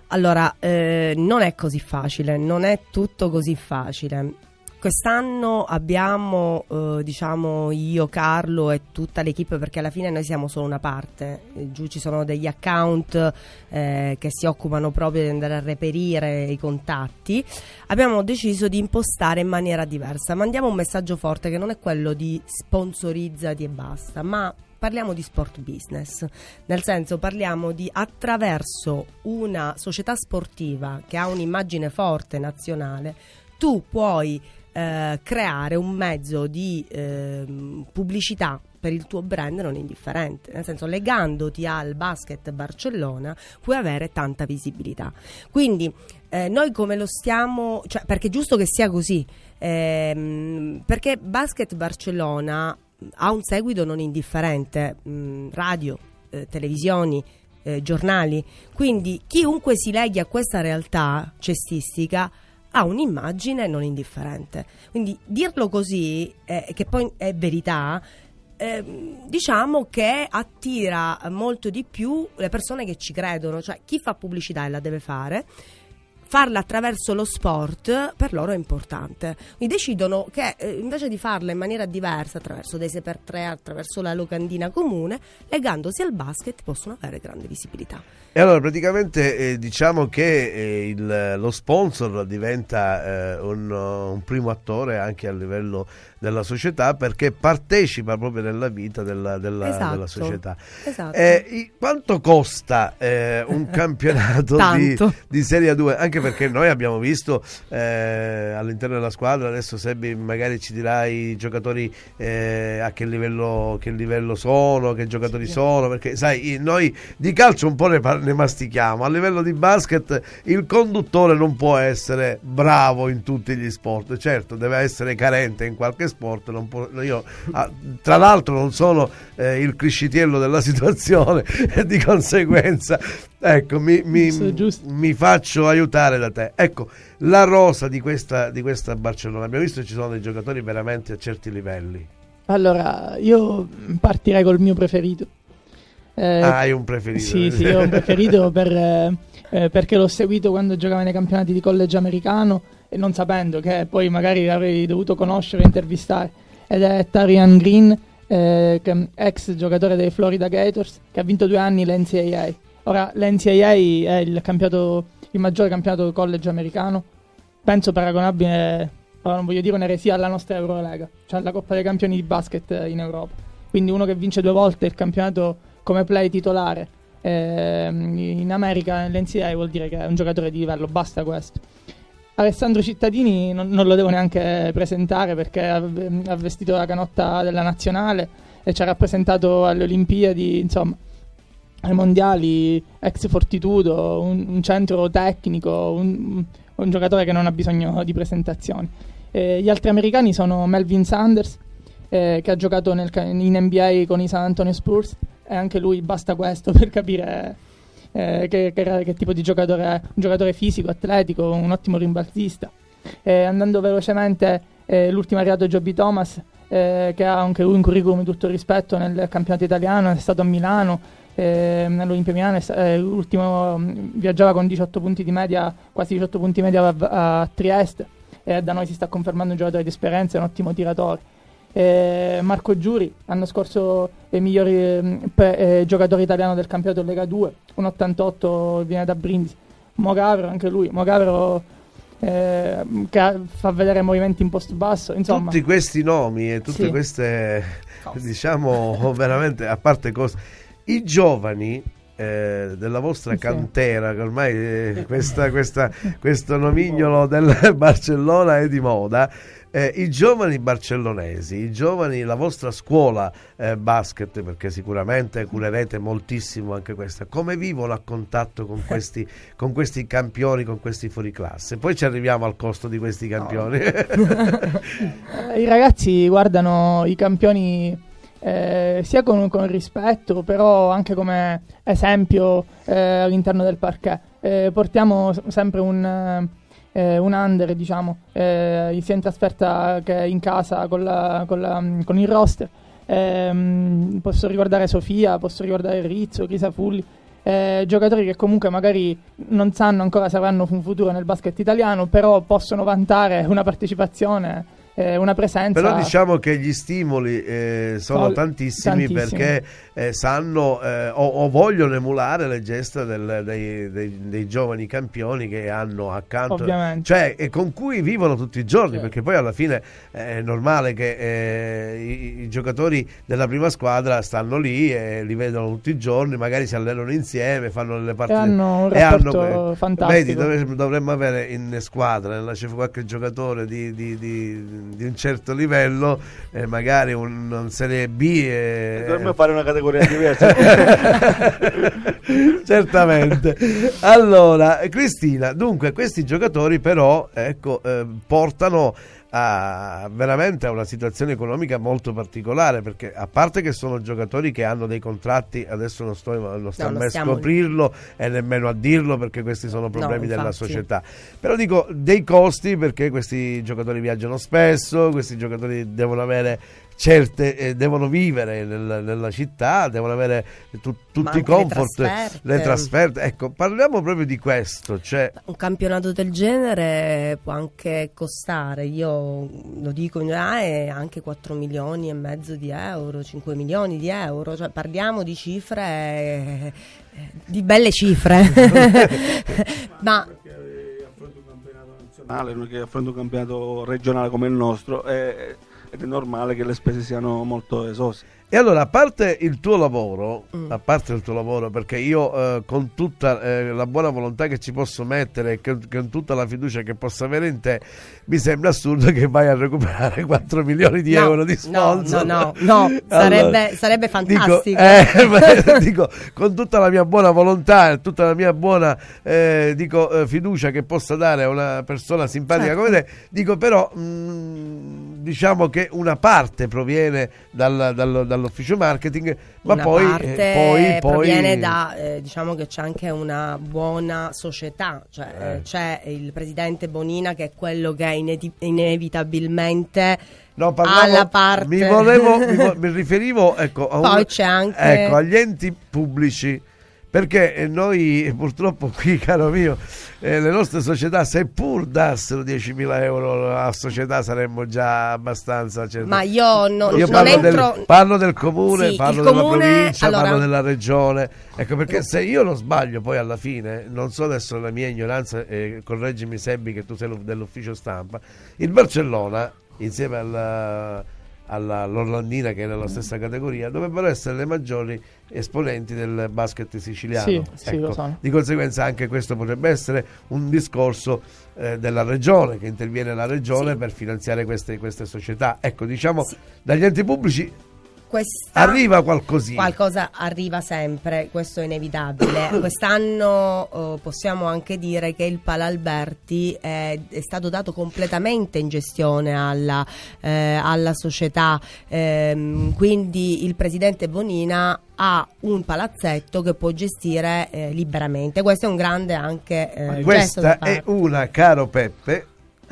Allora, eh, non è così facile, non è tutto così facile. Quest'anno abbiamo, eh, diciamo, io, Carlo e tutta l'equipe, perché alla fine noi siamo solo una parte. Giù ci sono degli account eh, che si occupano proprio di andare a reperire i contatti. Abbiamo deciso di impostare in maniera diversa. Mandiamo un messaggio forte che non è quello di sponsorizzati e basta, ma parliamo di sport business, nel senso parliamo di attraverso una società sportiva che ha un'immagine forte nazionale, tu puoi eh, creare un mezzo di eh, pubblicità per il tuo brand non indifferente, nel senso legandoti al basket Barcellona puoi avere tanta visibilità. Quindi eh, noi come lo stiamo, cioè, perché è giusto che sia così, ehm, perché Basket Barcellona ha un seguito non indifferente, mh, radio, eh, televisioni, eh, giornali, quindi chiunque si leghi a questa realtà cestistica ha un'immagine non indifferente. Quindi dirlo così, eh, che poi è verità, eh, diciamo che attira molto di più le persone che ci credono, cioè chi fa pubblicità e la deve fare farla attraverso lo sport per loro è importante. Quindi decidono che eh, invece di farla in maniera diversa, attraverso dei 6x3, attraverso la locandina comune, legandosi al basket possono avere grande visibilità. E allora praticamente eh, diciamo che eh, il, lo sponsor diventa eh, un, un, primo attore anche a livello della società perché partecipa proprio nella vita della, della, esatto, della società. Esatto. Eh, quanto costa eh, un [LAUGHS] campionato di, di, Serie 2? Anche perché noi abbiamo visto eh, all'interno della squadra, adesso Sebbi magari ci dirai i giocatori a che livello, che livello, sono, che giocatori sì. sono, perché sai, noi di calcio un po' ne parliamo ne mastichiamo. A livello di basket il conduttore non può essere bravo in tutti gli sport, certo deve essere carente in qualche sport. Può, io, ah, tra l'altro non sono eh, il criscitiello della [LAUGHS] situazione e di conseguenza ecco, mi, mi, mi, faccio aiutare da te. Ecco, la rosa di questa, di questa Barcellona, abbiamo visto che ci sono dei giocatori veramente a certi livelli. Allora, io partirei col mio preferito, eh, ah, hai un preferito? Sì, sì, ho un preferito [LAUGHS] per, eh, eh, perché l'ho seguito quando giocava nei campionati di college americano e non sapendo che poi magari avrei dovuto conoscere e intervistare. Ed è Tarian Green, eh, ex giocatore dei Florida Gators, che ha vinto due anni l'NCAA. Ora, l'NCAA è il, campionato, il maggiore campionato college americano, penso paragonabile, non voglio dire un'eresia, alla nostra Eurolega, cioè alla Coppa dei Campioni di basket in Europa. Quindi uno che vince due volte il campionato come play titolare eh, in America nell'NCAA vuol dire che è un giocatore di livello, basta questo. Alessandro Cittadini non, non lo devo neanche presentare perché ha, ha, vestito la canotta della nazionale e ci ha rappresentato alle Olimpiadi, insomma, ai mondiali, ex Fortitudo, un, un centro tecnico, un, un, giocatore che non ha bisogno di presentazioni. Eh, gli altri americani sono Melvin Sanders, eh, che ha giocato nel, in NBA con i San Antonio Spurs, e anche lui basta questo [LAUGHS] per capire eh, che, che, che, tipo di giocatore è. Un giocatore fisico, atletico, un ottimo rimbalzista. Eh, andando velocemente, eh, l'ultimo arrivato è Joby Thomas, eh, che ha anche lui un curriculum di tutto rispetto nel campionato italiano, è stato a Milano, eh, nell'Olimpia Milano, eh, l'ultimo mh, viaggiava con 18 punti di media, quasi 18 punti di media a, a Trieste, e da noi si sta confermando un giocatore di esperienza, è un ottimo tiratore eh, Marco Giuri, l'anno scorso il miglior eh, eh, giocatore italiano del campionato Lega 2, un 88 viene da Brindisi. Mogavero, anche lui, Mogavero eh, che fa vedere movimenti in post basso. Insomma, Tutti questi nomi e tutte Sì. queste, Cose. diciamo, [LAUGHS] veramente, a parte cose, i giovani eh, della vostra Sì. cantera, che ormai eh, questa- questa- questo nomignolo del [LAUGHS] Barcellona è di moda, eh, i giovani barcellonesi, i giovani, la vostra scuola eh, basket, perché sicuramente curerete moltissimo anche questa, come vivono a contatto con [LAUGHS] questi, con questi campioni, con questi fuoriclasse? Poi ci arriviamo al costo di questi campioni. Eh, [LAUGHS] I ragazzi guardano i campioni eh, sia con, con rispetto, però anche come esempio eh, all'interno del parquet. Eh, portiamo sempre un, eh, un under, diciamo, eh, sia in trasferta che in casa con, la- con la- con il roster. Ehm, posso ricordare Sofia, posso ricordare Rizzo, Crisafulli. eh, giocatori che comunque magari non sanno ancora se avranno un futuro nel basket italiano, però possono vantare una partecipazione, eh, una presenza. Però diciamo che gli stimoli eh, sono Sol- tantissimi, tantissimi. perché eh, sanno eh, o, o vogliono emulare le gesta del- dei, dei- dei giovani campioni che hanno accanto, Ovviamente. cioè e con cui vivono tutti i giorni, Certo. perché poi alla fine eh, è normale che eh, i, i giocatori della prima squadra stanno lì e li vedono tutti i giorni, magari si allenano insieme, fanno le E partite hanno un e rapporto hanno- fantastico. Vedi, dovremmo, dovremmo avere in squadra, nella qualche giocatore di, di- di- di un certo livello, eh, magari un, un Serie B. eh, Dovremmo fare una categoria diversa. [LAUGHS] Certamente. Allora, Cristina, dunque questi giocatori però ecco, eh, portano a veramente a una situazione economica molto particolare perché a parte che sono giocatori che hanno dei contratti, adesso non sto, non sto No, a scoprirlo e nemmeno a dirlo perché questi sono problemi della infatti. società. Però dico dei costi perché questi giocatori viaggiano spesso, questi giocatori devono avere certe, eh, devono vivere nel- nella città, devono avere tu- tutti i anche le comfort, trasferte. le trasferte. Ecco, parliamo proprio di questo, cioè Un campionato del genere può anche costare, io lo dico in generale, anche 4 milioni e mezzo di euro, 5 milioni di euro, cioè parliamo di cifre, eh, di belle cifre. [LAUGHS] [LAUGHS] Ma affronta un campionato nazionale, uno che affronta un campionato regionale come il nostro, è- ed è normale che le spese siano molto esose. E allora, a parte il tuo lavoro, Mm. a parte il tuo lavoro, perché io eh, con tutta eh, la buona volontà che ci posso mettere e con tutta la fiducia che posso avere in te, mi sembra assurdo che vai a recuperare [LAUGHS] 4 milioni di No, euro di no, sponsor. no, no, no, [LAUGHS] sarebbe- sarebbe fantastico. Dico, eh, [LAUGHS] dico, con tutta la mia buona volontà e tutta la mia buona eh, dico, eh, fiducia che possa dare a una persona simpatica Certo. come te, dico però, mh, diciamo che una parte proviene dal- dal- dall'ufficio marketing, ma poi, eh, poi, poi proviene da eh, diciamo che c'è anche una buona società cioè Eh. eh, c'è il presidente Bonina che è quello che ineti- inevitabilmente No, parlavo- alla parte mi, volevo, mi, vo- [LAUGHS] mi riferivo ecco, a un- Poi c'è anche- ecco, agli enti pubblici. Perché eh, noi eh, purtroppo [LAUGHS] qui, caro mio, eh, le nostre società, seppur dassero 10.000 euro a società, saremmo già abbastanza. certo. ma io no- Io non parlo, del, entro parlo del comune, Sì, parlo della comune, provincia, allora- parlo della regione. Ecco perché se io non sbaglio poi alla fine, non so adesso la mia ignoranza, eh, correggimi Sebbi che tu sei dell'ufficio stampa, il Barcellona insieme alla- all'Orlandina che è nella stessa categoria dovrebbero essere le maggiori esponenti del basket siciliano. Sì, sì, Ecco, lo sono. Di conseguenza anche questo potrebbe essere un discorso eh, della regione, che interviene la regione Sì. per finanziare queste, queste società. Ecco, diciamo, dagli enti pubblici questa arriva qualcosina. Qualcosa arriva sempre, questo è inevitabile. [COUGHS] Quest'anno eh, possiamo anche dire che il Palalberti è, è stato dato completamente in gestione alla, eh, alla società, ehm, quindi il presidente Bonina ha un palazzetto che può gestire eh, liberamente. Questo è un grande anche eh, Questa è una, caro Peppe,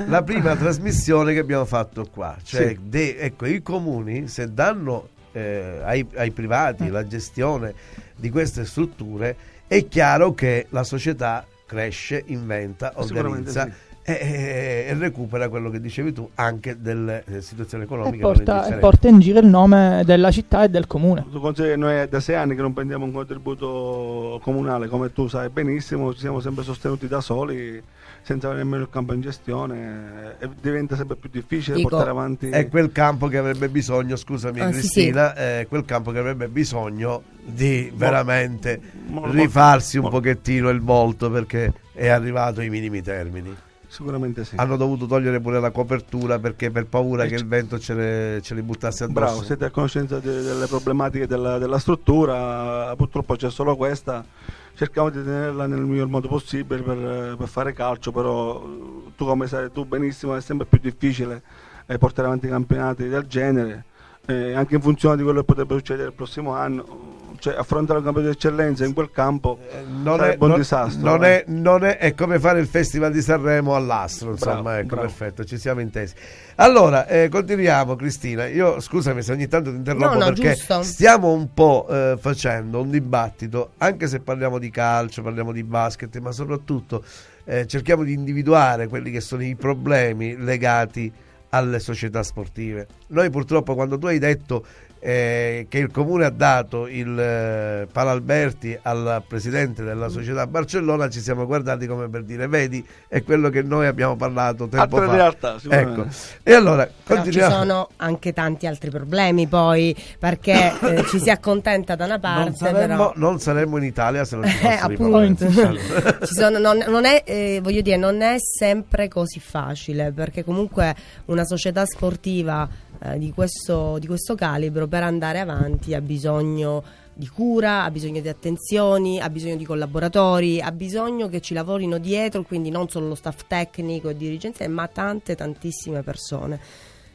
la prima trasmissione che abbiamo fatto qua. Cioè, Sì. de- ecco, i comuni se danno eh, ai, ai privati la gestione di queste strutture, è chiaro che la società cresce, inventa, organizza. Sì. e, e recupera quello che dicevi tu anche delle eh, situazioni E economiche non porta, e porta in giro il nome della città e del comune. Tu consideri, noi è da sei anni che non prendiamo un contributo comunale, come tu sai benissimo, ci siamo sempre sostenuti da soli, senza avere nemmeno il campo in gestione, e diventa sempre più difficile Dico, portare avanti. È quel campo che avrebbe bisogno, scusami Ah, sì, Cristina, è quel campo che avrebbe bisogno di veramente mo- rifarsi un mo- pochettino il volto perché è arrivato ai minimi termini. Sicuramente sì. Hanno dovuto togliere pure la copertura perché per paura E che c- il vento ce, le- ce li buttasse addosso. Bravo, siete a conoscenza de- delle problematiche della, della struttura, purtroppo c'è solo questa, cerchiamo di tenerla nel miglior modo possibile per, per fare calcio, però eh, tu come sai tu benissimo è sempre più difficile eh, portare avanti campionati del genere, eh, anche in funzione di quello che potrebbe succedere il prossimo anno, cioè affrontare un campionato di eccellenza in quel campo Eh, non, è, sarebbe un non- disastro. non eh. è, non è- è come fare il Festival di Sanremo all'Astro, insomma, Bravo, ecco, bravo. perfetto, ci siamo intesi. Allora, eh, continuiamo Cristina, io scusami se ogni tanto ti interrompo No, no, perché giusto. stiamo un po' eh, facendo un dibattito, anche se parliamo di calcio, parliamo di basket, ma soprattutto eh, cerchiamo di individuare quelli che sono i problemi legati alle società sportive. Noi purtroppo quando tu hai detto eh, che il comune ha dato il eh, Palalberti al presidente della società Barcellona ci siamo guardati come per dire vedi è quello che noi abbiamo parlato tempo Altre fa realtà, sicuramente. ecco e allora Però ci continuiamo. sono anche tanti altri problemi poi perché [COUGHS] eh, ci si accontenta da una parte non saremmo, però non saremmo in Italia se non ci [LAUGHS] Eh, fossero. Ci sono- non, non è, eh, voglio dire, non è sempre così facile perché comunque una società sportiva eh, di, questo, di questo calibro per andare avanti ha bisogno di cura, ha bisogno di attenzioni, ha bisogno di collaboratori, ha bisogno che ci lavorino dietro, quindi non solo lo staff tecnico e dirigenziale, ma tante tantissime persone.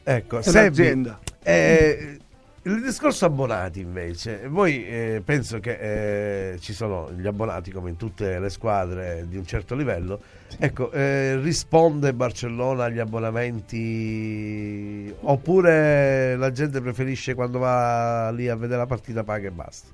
ecco Sebbi. Eh, il discorso abbonati invece, voi eh, penso che eh, ci sono gli abbonati come in tutte le squadre di un certo livello, ecco, eh, risponde Barcellona agli abbonamenti oppure la gente preferisce quando va lì a vedere la partita paga e basta?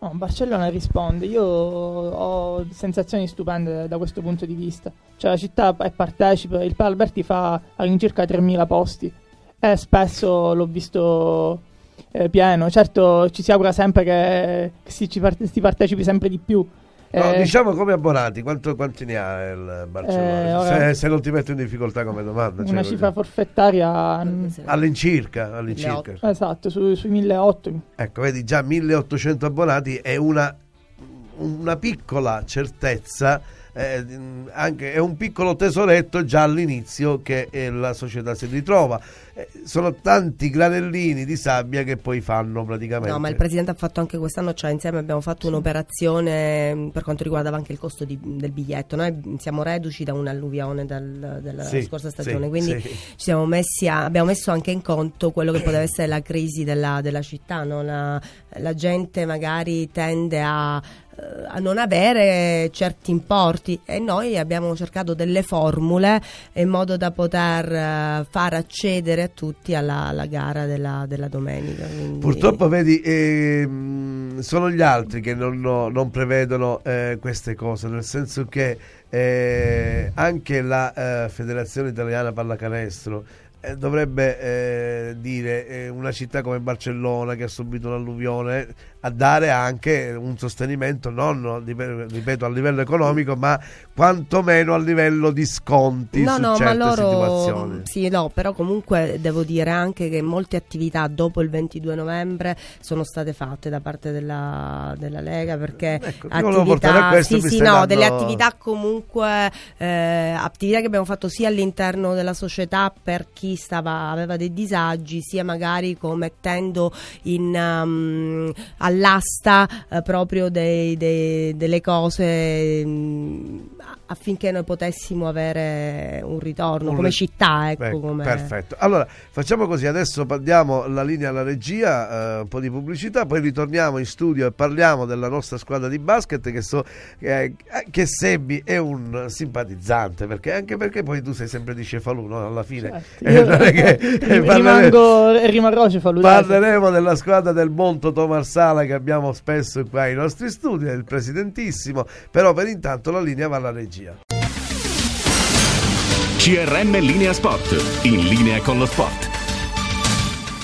No, Barcellona risponde, io ho sensazioni stupende da questo punto di vista. Cioè la città è partecipe, il Palberti fa all'incirca 3.000 posti e spesso l'ho visto eh, pieno. Certo ci si augura sempre che, che si, ci parte- si partecipi sempre di più. No, Eh, diciamo come abbonati, quanto, quanti ne ha il Barcellona? Eh, se, se non ti metto in difficoltà come domanda. cioè, una voglio cifra forfettaria... mm, all'incirca, all'incirca. Esatto, su- sui 1.800. Ecco, vedi già 1800 abbonati è una, una piccola certezza, eh, anche, è un piccolo tesoretto già all'inizio che eh, la società si ritrova. Eh, sono tanti granellini di sabbia che poi fanno praticamente. No, ma il presidente ha fatto anche quest'anno, cioè insieme abbiamo fatto un'operazione mh, per quanto riguardava anche il costo di- del biglietto. Noi siamo reduci da un'alluvione dal- della Sì, scorsa sì, stagione, quindi sì. ci siamo messi a- abbiamo messo anche in conto quello che poteva essere la crisi della, della città. no? La, la gente magari tende a, a non avere certi importi e noi abbiamo cercato delle formule in modo da poter eh, far accedere a tutti alla, alla gara della, della domenica. quindi- Purtroppo, vedi, ehm, sono gli altri che non, no- non prevedono eh, queste cose, nel senso che eh, anche la eh, Federazione Italiana Pallacanestro eh, dovrebbe eh, dire eh, una città come Barcellona che ha subito un'alluvione a dare anche un sostenimento non ripeto a livello economico ma quantomeno a livello di sconti No, su no, ma loro situazioni. sì, no, però comunque devo dire anche che molte attività dopo il 22 novembre sono state fatte da parte della, della Lega perché Ecco, attività, questo, sì, sì, no, dando- delle attività comunque eh, attività che abbiamo fatto sia all'interno della società per chi stava, aveva dei disagi, sia magari come mettendo in, um, all'asta eh, proprio dei- dei- delle cose mm, affinché noi potessimo avere un ritorno Un come ri- città. Ecco, Ecco, come... Perfetto. Allora, facciamo così, adesso diamo la linea alla regia, eh, un po' di pubblicità, poi ritorniamo in studio e parliamo della nostra squadra di basket che so eh, che Sebbi è un simpatizzante, perché anche perché poi tu sei sempre di Cefalù, no? Alla fine. Certo. Eh, che- [LAUGHS] eh, rimango rimarrò cefaludese. Parleremo della squadra del Monto Tomarsala che abbiamo spesso qua ai nostri studi, è il presidentissimo, però per intanto la linea va alla regia. CRM Linea Sport, in linea con lo sport.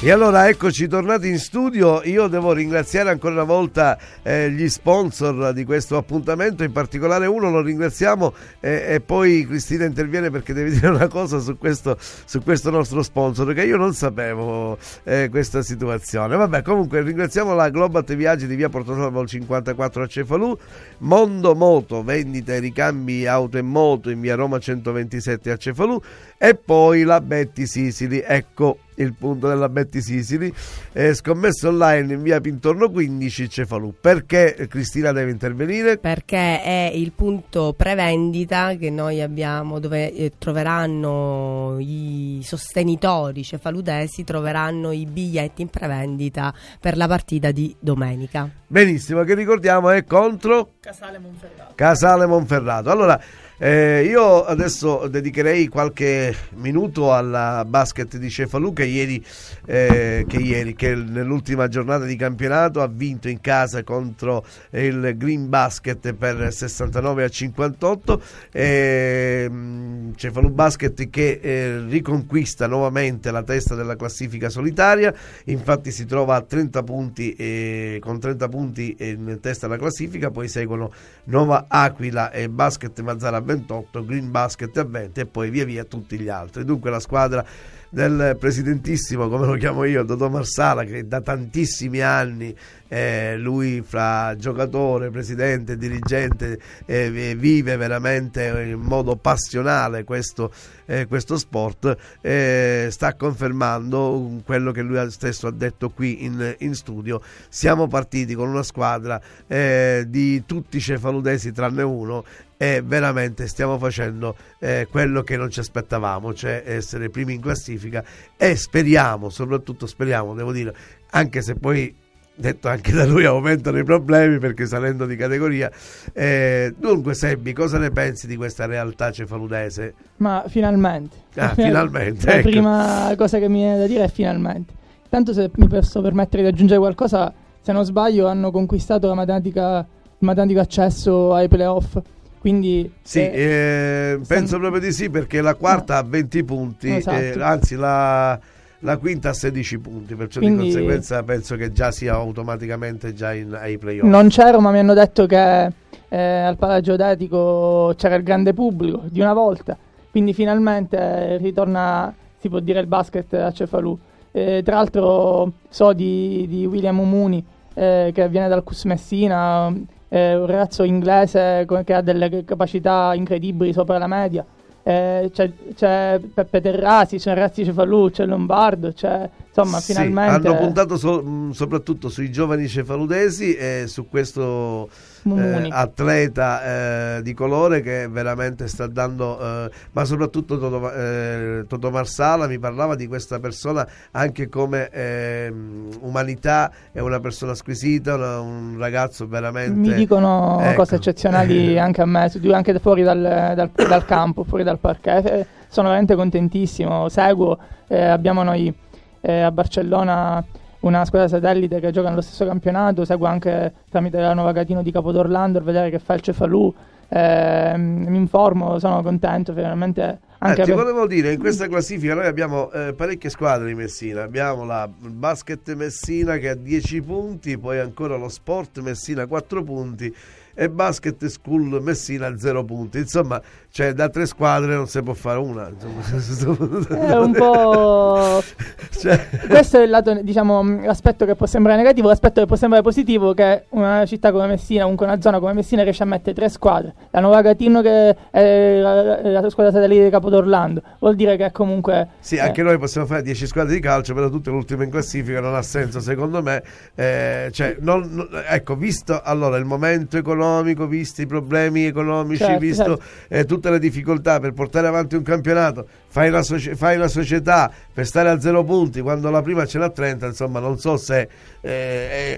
E allora eccoci tornati in studio, io devo ringraziare ancora una volta eh, gli sponsor di questo appuntamento, in particolare uno lo ringraziamo eh, e poi Cristina interviene perché deve [LAUGHS] dire una cosa su questo, su questo nostro sponsor che io non sapevo eh, questa situazione. Vabbè comunque ringraziamo la Globat Viaggi di via Portonovo 54 a Cefalù, Mondo Moto, vendita e ricambi auto e moto in via Roma 127 a Cefalù. E poi la Betty Sisili, ecco il punto della Betty Sisili, eh, scommesso online in via Pintorno 15 Cefalù. Perché Cristina deve intervenire? Perché è il punto prevendita che noi abbiamo dove eh, troveranno i sostenitori cefaludesi, troveranno i biglietti in prevendita per la partita di domenica. Benissimo, che ricordiamo è contro Casale Monferrato. Casale Monferrato. Allora, eh, io adesso dedicherei qualche minuto alla basket di Cefalù che ieri, eh, che, ieri che nell'ultima giornata di campionato ha vinto in casa contro il Green Basket per 69 a 58. Eh, Cefalù Basket che eh, riconquista nuovamente la testa della classifica solitaria, infatti si trova a 30 punti eh, con 30 punti in testa alla classifica, poi seguono Nova Aquila e Basket Mazzara 28, Green Basket a 20 e poi via via tutti gli altri. Dunque la squadra del presidentissimo, come lo chiamo io, Dotto Marsala, che da tantissimi anni eh, lui fra giocatore, presidente, dirigente eh, vive veramente in modo passionale questo, eh, questo sport, eh, sta confermando quello che lui stesso ha detto qui in, in studio. Siamo partiti con una squadra eh, di tutti i cefaludesi tranne uno e veramente stiamo facendo eh, quello che non ci aspettavamo, cioè essere primi in classifica e speriamo, soprattutto speriamo, devo dire, anche se poi detto anche da lui aumentano i problemi perché salendo di categoria. Eh, dunque Sebbi, cosa ne pensi di questa realtà cefaludese? Ma finalmente. Ah, [LAUGHS] finalmente. La ecco. prima cosa che mi viene da dire è finalmente. Tanto se mi posso permettere di aggiungere qualcosa, se non sbaglio hanno conquistato la matematica, il matematico accesso ai playoff. Quindi Sì, eh, eh, penso stanno- proprio di sì perché la quarta ha 20 punti, Esatto. eh, anzi la, la quinta ha 16 punti, perciò di Quindi- conseguenza penso che già sia automaticamente già in, ai playoff. non c'ero, ma mi hanno detto che eh, al Palagio Detico c'era il grande pubblico di una volta. Quindi finalmente eh, ritorna, si può dire, il basket a Cefalù. Eh, tra l'altro so di, di William Umuni eh, che viene dal Cus Messina, eh, un ragazzo inglese che ha delle capacità incredibili sopra la media. Eh, c'è, c'è Peppe Terrasi, c'è Ragazzi Cefalù, c'è Lombardo, c'è insomma Sì, finalmente hanno puntato so- soprattutto sui giovani cefaludesi e su questo eh, atleta eh, di colore che veramente sta dando, eh, ma soprattutto Toto, eh, Toto Marsala mi parlava di questa persona anche come ehm, umanità, è una persona squisita, una- un ragazzo veramente... Mi dicono Ecco. cose eccezionali [LAUGHS] anche a me, anche fuori dal, dal- dal campo, fuori dal parquet. Eh, Sono veramente contentissimo. Seguo, eh, abbiamo noi eh, a Barcellona una squadra satellite che gioca nello stesso campionato. Seguo anche tramite la nuova Catino di Capodorlando per vedere che fa il Cefalù. Eh, mi informo, sono contento veramente. Anche Eh, ti per- volevo dire, in questa classifica noi abbiamo eh, parecchie squadre di Messina. Abbiamo la Basket Messina che ha 10 punti, poi ancora lo Sport Messina 4 punti e Basket School Messina 0 punti. Insomma, cioè, da tre squadre non si può fare una. È [LAUGHS] un po'. Cioè, Questo è il lato, diciamo, l'aspetto che può sembrare negativo, l'aspetto che può sembrare positivo che una città come Messina, comunque una zona come Messina riesce a mettere tre squadre. La Nuova Gatino che è la, la squadra satellite di Capodorlando, vuol dire che comunque Sì, eh, anche noi possiamo fare 10 squadre di calcio, però tutte l'ultima in classifica non ha senso, secondo me. Eh, cioè, non- non- ecco, visto allora il momento economico, visti i problemi economici, Certo, visto certo. eh, tutte le difficoltà per portare avanti un campionato, fai soci- fai una società per stare a zero punti quando la prima ce n'ha 30, insomma, non so se eh,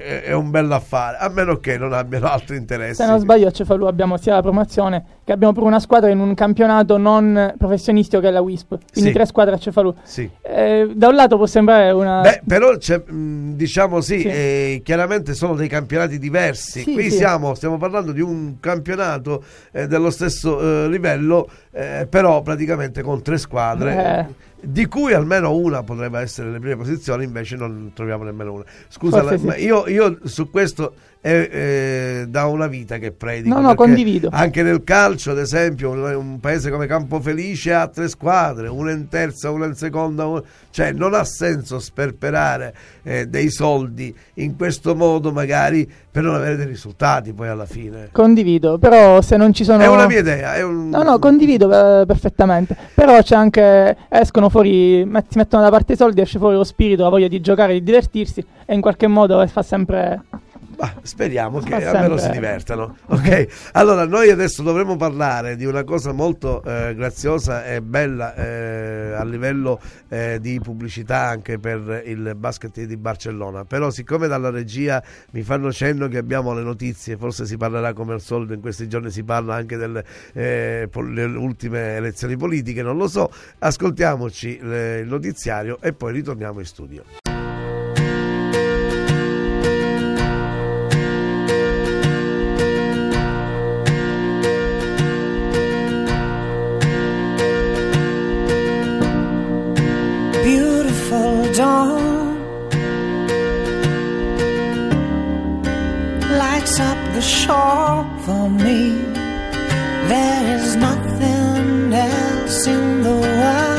è, è un bell'affare, a meno che non abbiano altri interessi. se non sbaglio a Cefalù abbiamo sia la promozione che abbiamo pure una squadra in un campionato non professionistico che è la WISP, quindi Sì. tre squadre a Cefalù. Sì. Eh, da un lato può sembrare una... Beh, però mh, diciamo sì, Sì. eh, chiaramente sono dei campionati diversi. Qui. Siamo, stiamo parlando di un campionato eh, dello stesso eh, livello, eh, però praticamente con tre squadre. Eh. Di cui almeno una potrebbe essere le prime posizioni, invece non troviamo nemmeno una. Scusa, la- sì. io, io su questo eh, da una vita che predico. No, no, condivido. Anche nel calcio, ad esempio, un, un paese come Campofelice ha tre squadre, una in terza, una in seconda, una- cioè non ha senso sperperare eh, dei soldi in questo modo magari per non avere dei risultati poi alla fine. Condivido, però se non ci sono... È una mia idea, è un... No, no, condivido eh, perfettamente. Però c'è anche. escono fuori, met- si mettono da parte i soldi, esce fuori lo spirito, la voglia di giocare, di divertirsi e in qualche modo fa sempre. Ma speriamo che Fa almeno si divertano. Ok, [LAUGHS] allora noi adesso dovremo parlare di una cosa molto eh, graziosa e bella eh, a livello eh, di pubblicità anche per il basket di Barcellona. Però, siccome dalla regia mi fanno cenno che abbiamo le notizie, forse si parlerà come al solito, in questi giorni si parla anche delle eh, ultime elezioni politiche, non lo so. Ascoltiamoci il notiziario e poi ritorniamo in studio. For me. There is nothing else in the world.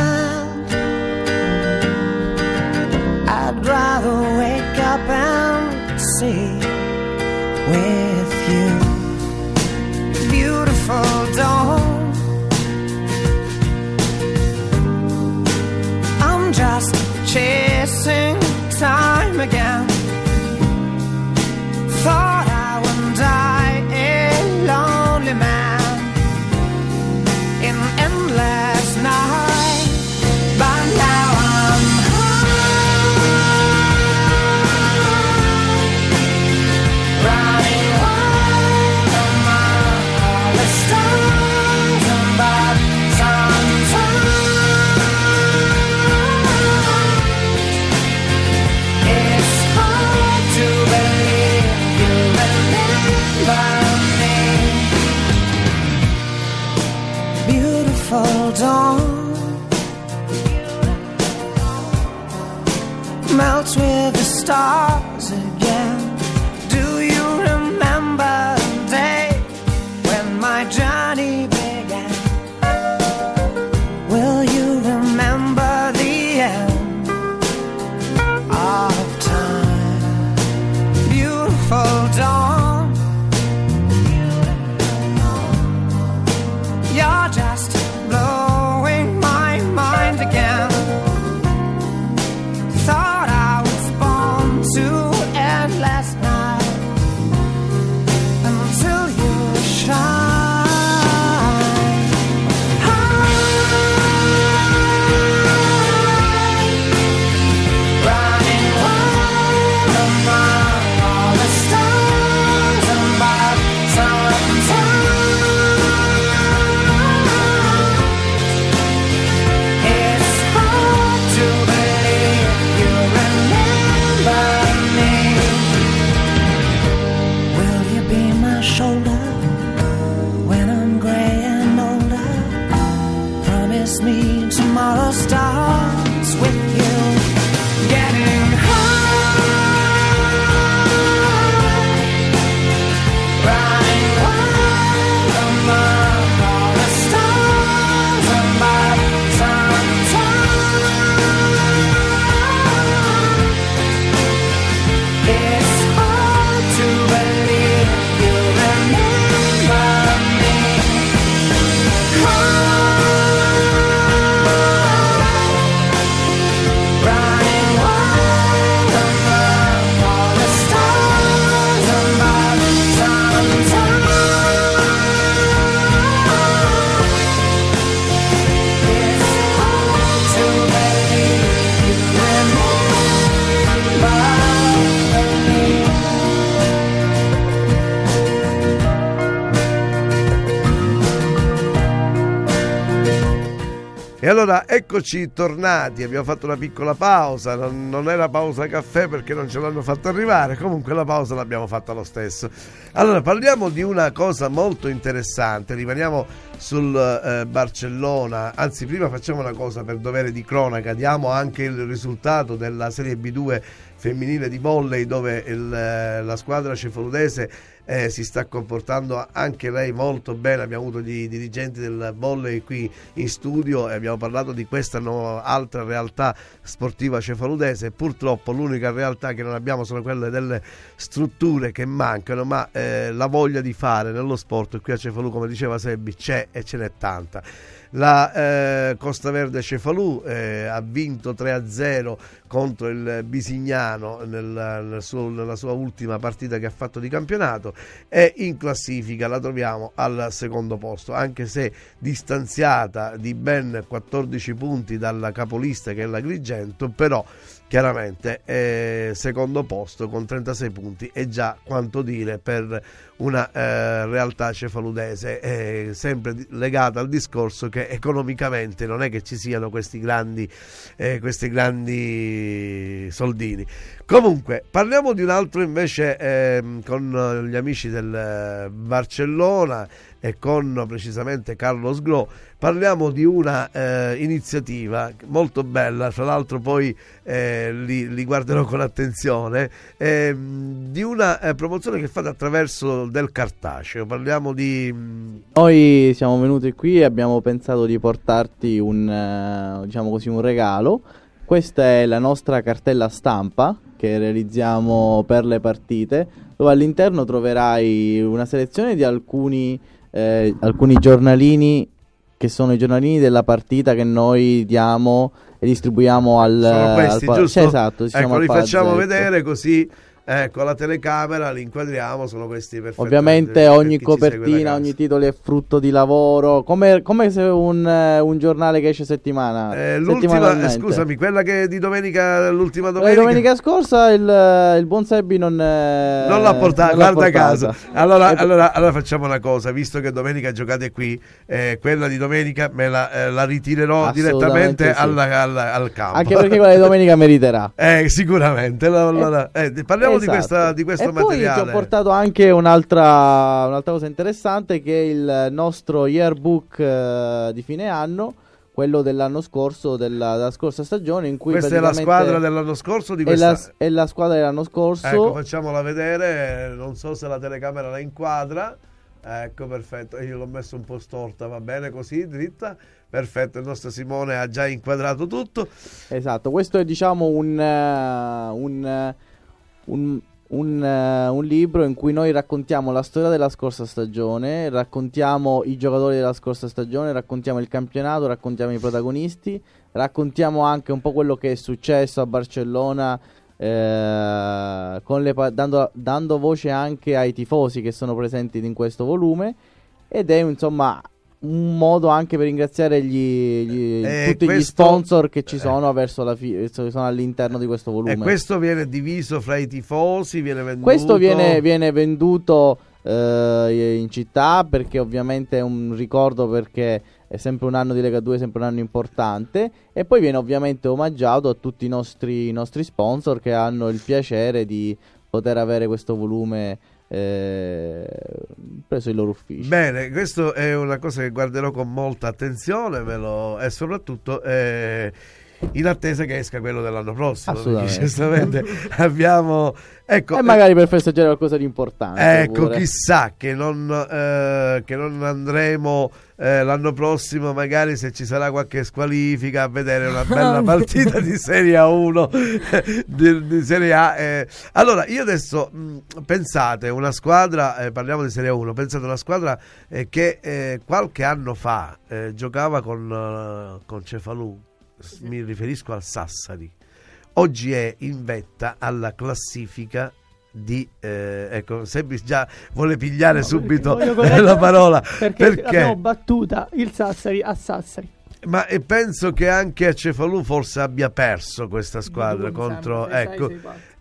Eccoci tornati, abbiamo fatto una piccola pausa, non, non era pausa caffè perché non ce l'hanno fatto arrivare, comunque la pausa l'abbiamo fatta lo stesso. Allora parliamo di una cosa molto interessante, rimaniamo sul eh, Barcellona, anzi prima facciamo una cosa per dovere di cronaca, diamo anche il risultato della Serie B2 femminile di volley dove il, eh, la squadra cefaludese eh, si sta comportando anche lei molto bene. Abbiamo avuto i dirigenti del volley qui in studio e abbiamo parlato di questa no, altra realtà sportiva cefaludese. Purtroppo l'unica realtà che non abbiamo sono quelle delle strutture che mancano, ma eh, la voglia di fare nello sport qui a Cefalù, come diceva Sebbi, c'è e ce n'è tanta. La eh, Costa Verde Cefalù eh, ha vinto 3-0 contro il Bisignano nel, nel suo, nella sua ultima partita che ha fatto di campionato e in classifica la troviamo al secondo posto, anche se distanziata di ben 14 punti dalla capolista che è l'Agrigento, però chiaramente eh, secondo posto con 36 punti è già quanto dire per una eh, realtà cefaludese eh, sempre legata al discorso che economicamente non è che ci siano questi grandi, eh, questi grandi soldini. Comunque parliamo di un altro invece ehm, con gli amici del eh, Barcellona e con precisamente Carlos Gro parliamo di una eh, iniziativa molto bella, tra l'altro poi eh, li, li, guarderò con attenzione, eh, di una promozione che fate attraverso del cartaceo, parliamo di... mm, Noi siamo venuti qui e abbiamo pensato di portarti un, eh, diciamo così, un regalo. Questa è la nostra cartella stampa che realizziamo per le partite, dove all'interno troverai una selezione di alcuni, eh, alcuni giornalini che sono i giornalini della partita che noi diamo e distribuiamo al... Sono questi, al giusto? Sì, esatto, ecco, li facciamo vedere così ecco la telecamera li inquadriamo sono questi perfetti Ovviamente ogni copertina, ogni titolo è frutto di lavoro, come, come se un, eh, un giornale che esce settimana. Eh, l'ultima, eh, scusami, quella che di domenica, l'ultima La domenica, domenica scorsa il, il buon Sebbi non, eh, non l'ha portata, non guarda caso. Allora, E- allora, allora facciamo una cosa, visto che domenica giocate qui, eh, quella di domenica me la, eh, la ritirerò direttamente sì. alla- alla- al campo. Anche perché quella di domenica meriterà. [LAUGHS] Eh, sicuramente. Allora, eh, parliamo di, Esatto. questa, di questo e materiale. poi ti ho portato anche un'altra, un'altra cosa interessante che è il nostro yearbook eh, di fine anno, quello dell'anno scorso, della, della scorsa stagione in cui Questa è la squadra dell'anno scorso di è questa? la, è la squadra dell'anno scorso. Ecco, facciamola vedere. Non so se la telecamera la inquadra. Ecco, perfetto. Io l'ho messo un po' storta, va bene così, dritta. Perfetto, il nostro Simone ha già inquadrato tutto. Esatto, questo è diciamo un, eh, un, eh, un, un, eh, un libro in cui noi raccontiamo la storia della scorsa stagione, raccontiamo i giocatori della scorsa stagione, raccontiamo il campionato, raccontiamo i protagonisti, raccontiamo anche un po' quello che è successo a Barcellona. eh, pa- dando, dando voce anche ai tifosi che sono presenti in questo volume ed è insomma un modo anche per ringraziare gli, gli- Eh, tutti gli questo- sponsor che ci eh. sono verso la fi- che sono all'interno di questo volume. E questo viene diviso fra i tifosi, viene venduto. Questo viene, viene venduto eh, in città perché ovviamente è un ricordo perché è sempre un anno di Lega 2, sempre un anno importante e poi viene ovviamente omaggiato a tutti i nostri, i nostri sponsor che hanno il piacere di poter avere questo volume eh, preso ai loro uffici. Bene, questo è una cosa che guarderò con molta attenzione ve lo- e soprattutto eh, in attesa che esca quello dell'anno prossimo. Assolutamente. [LAUGHS] abbiamo... Ecco, e magari per festeggiare qualcosa di importante. Ecco, pure. chissà che non, eh, che non andremo eh, l'anno prossimo, magari se ci sarà qualche squalifica, a vedere una [LAUGHS] bella partita di Serie A1, [LAUGHS] di, di Serie A. eh. Allora, io adesso mh, pensate, una squadra, eh, parliamo di Serie A1, pensate una squadra eh, che eh, qualche anno fa eh, giocava con, con Cefalù, mi riferisco al Sassari oggi è in vetta alla classifica di eh, ecco Sebbi già vuole pigliare No, subito la parola [LAUGHS] Perché, perché, abbiamo battuta il Sassari a Sassari. ma e penso che anche a Cefalù forse abbia perso questa squadra Mi contro ecco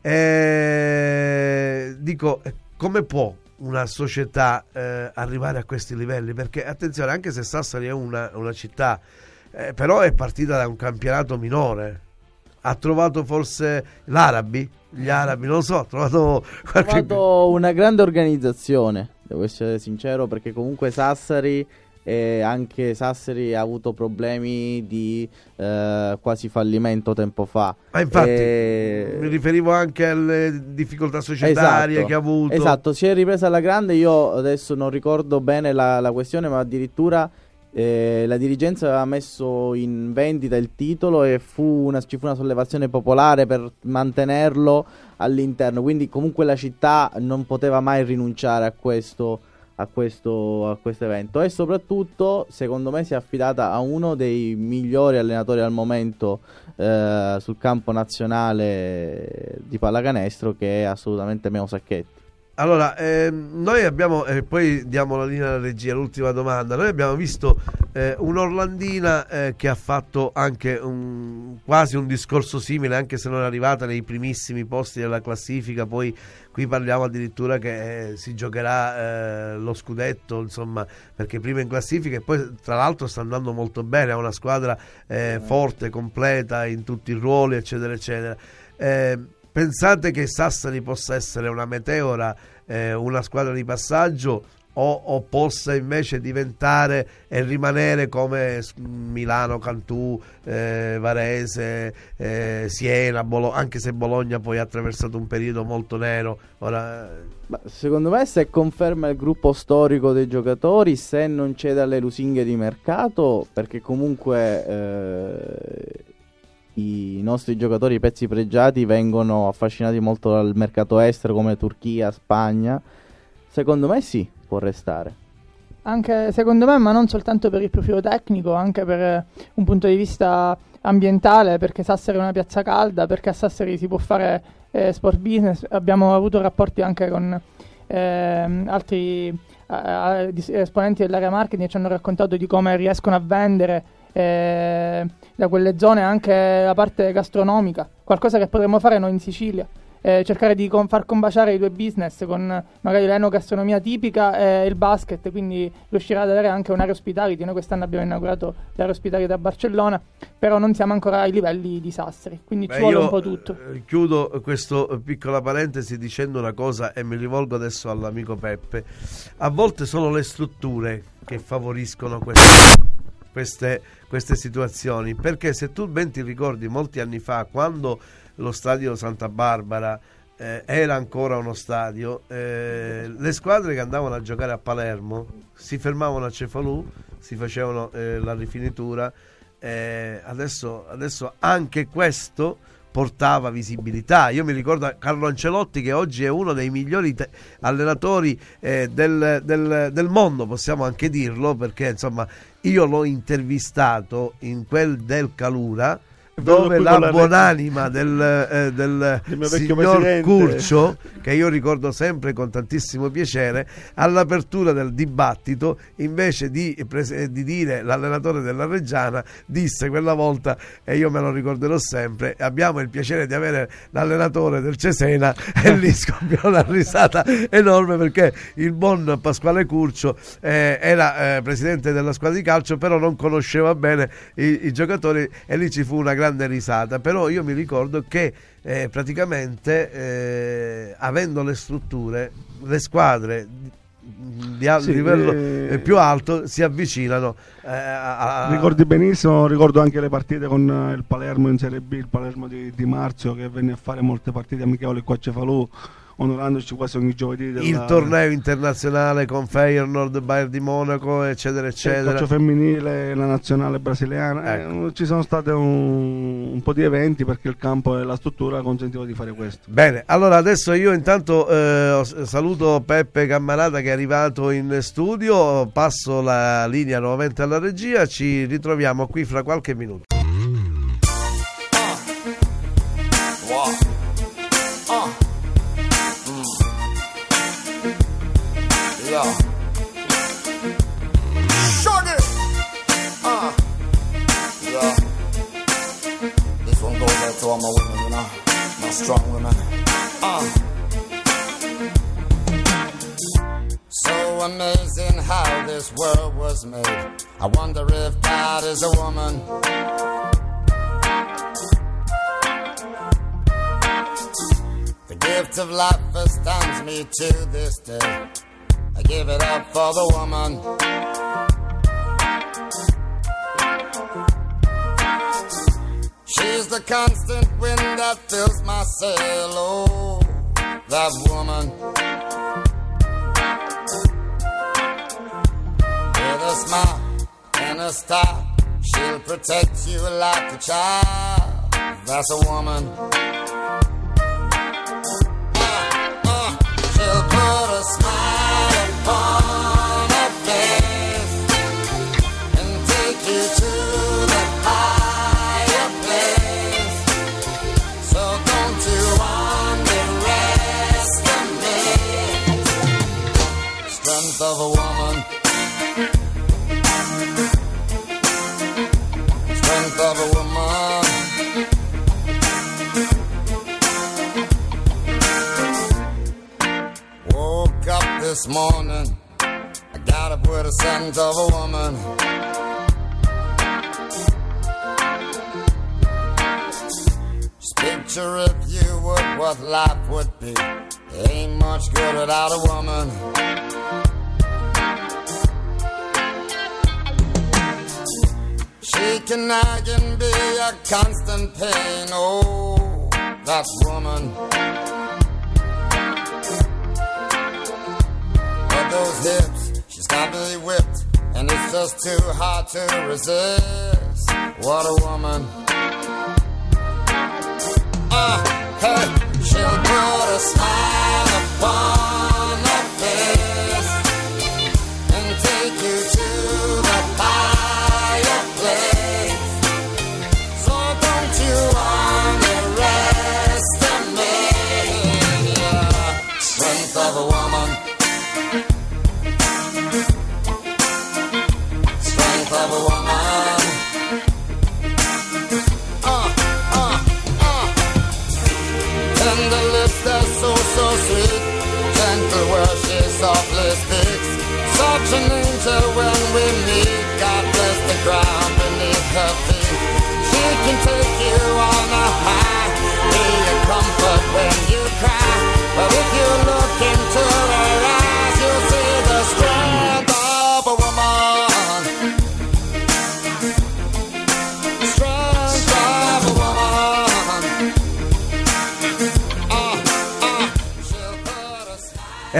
eh, dico eh, come può una società eh, arrivare a questi livelli perché attenzione anche se Sassari è una, una città eh, però è partita da un campionato minore. Ha trovato forse l'Arabi? Gli arabi, non lo so, ha trovato Ho qualche... trovato una grande organizzazione, devo essere sincero, perché comunque Sassari e anche Sassari ha avuto problemi di eh, quasi fallimento tempo fa. Ma infatti E- mi riferivo anche alle difficoltà societarie Esatto, che ha avuto. Esatto, si è ripresa alla grande. Io adesso non ricordo bene la, la questione, ma addirittura eh, la dirigenza aveva messo in vendita il titolo e fu una, ci fu una sollevazione popolare per mantenerlo all'interno. Quindi, comunque, la città non poteva mai rinunciare a questo. A questo, a questo evento e soprattutto secondo me si è affidata a uno dei migliori allenatori al momento eh, sul campo nazionale di pallacanestro che è assolutamente Meo Sacchetti. Allora, ehm, noi abbiamo, e poi diamo la linea alla regia, l'ultima domanda. Noi abbiamo visto eh, un'Orlandina eh, che ha fatto anche un- quasi un discorso simile, anche se non è arrivata nei primissimi posti della classifica. Poi qui parliamo addirittura che eh, si giocherà eh, lo scudetto, insomma, perché prima in classifica e poi tra l'altro sta andando molto bene, ha una squadra eh, forte, completa in tutti i ruoli, eccetera, eccetera. Pensate che Sassari possa essere una meteora, eh, una squadra di passaggio o, o possa invece diventare e rimanere come Milano, Cantù, eh, Varese, eh, Siena, Bolo- anche se Bologna poi ha attraversato un periodo molto nero. Ora, eh, secondo me se conferma il gruppo storico dei giocatori, se non c'è dalle lusinghe di mercato, perché comunque eh, i nostri giocatori, i pezzi pregiati, vengono affascinati molto dal mercato estero come Turchia, Spagna, secondo me sì, può restare. Anche secondo me, ma non soltanto per il profilo tecnico, anche per eh, un punto di vista ambientale, perché Sassari è una piazza calda, perché a Sassari si può fare eh, sport business. Abbiamo avuto rapporti anche con ehm, altri eh, eh, esponenti dell'area marketing che ci hanno raccontato di come riescono a vendere eh, da quelle zone anche la parte gastronomica, qualcosa che potremmo fare noi in Sicilia. eh, cercare di con- far combaciare i due business con eh, magari l'enogastronomia tipica e il basket, quindi riuscire ad avere anche un'area hospitality. Noi quest'anno abbiamo inaugurato l'area hospitality a Barcellona, però non siamo ancora ai livelli di Sassari, quindi Beh, ci vuole un po' tutto. eh, chiudo questa piccola parentesi dicendo una cosa e mi rivolgo adesso all'amico Peppe. A volte sono le strutture che favoriscono queste, queste, queste situazioni, perché se tu ben ti ricordi molti anni fa, quando lo stadio Santa Barbara eh, era ancora uno stadio, eh, le squadre che andavano a giocare a Palermo si fermavano a Cefalù, si facevano eh, la rifinitura. eh, adesso, adesso anche questo portava visibilità. Io mi ricordo Carlo Ancelotti che oggi è uno dei migliori te- allenatori eh, del, del- del mondo, possiamo anche dirlo, perché insomma io l'ho intervistato in quel del Calura. Dove la buonanima del, eh, del signor presidente. Curcio, che io ricordo sempre con tantissimo piacere, all'apertura del dibattito, invece di, prese- di dire l'allenatore della Reggiana, disse quella volta, e io me lo ricorderò sempre, abbiamo il piacere di avere l'allenatore del Cesena [LAUGHS] e lì scoppiò una risata enorme perché il buon Pasquale Curcio eh, era eh, presidente della squadra di calcio, però non conosceva bene i, i giocatori e lì ci fu una grande risata. Però io mi ricordo che eh, praticamente eh, avendo le strutture, le squadre di, al- Sì, livello eh, eh, più alto si avvicinano eh, a, a- Ricordi benissimo, ricordo anche le partite con eh, il Palermo in Serie B, il Palermo di, di Marzio che venne a fare molte partite amichevoli qua a Cefalù, onorandoci quasi ogni giovedì. Della, il torneo internazionale con Feyenoord, Bayern di Monaco, eccetera, il eccetera. calcio femminile, la nazionale brasiliana. Ecco. Eh, ci sono stati un, un po' di eventi perché il campo e la struttura consentivano di fare questo. Bene, allora adesso io intanto eh, saluto Peppe Cammarata che è arrivato in studio, passo la linea nuovamente alla regia, ci ritroviamo qui fra qualche minuto. Strong. Uh. So amazing how this world was made. I wonder if God is a woman. The gift of life astounds me to this day. I give it up for the woman. She's the constant wind that fills my sail. Oh, that woman. With a smile and a star, she'll protect you like a child. That's a woman. Uh, uh, she'll put a smile hands of to resist. What a woman.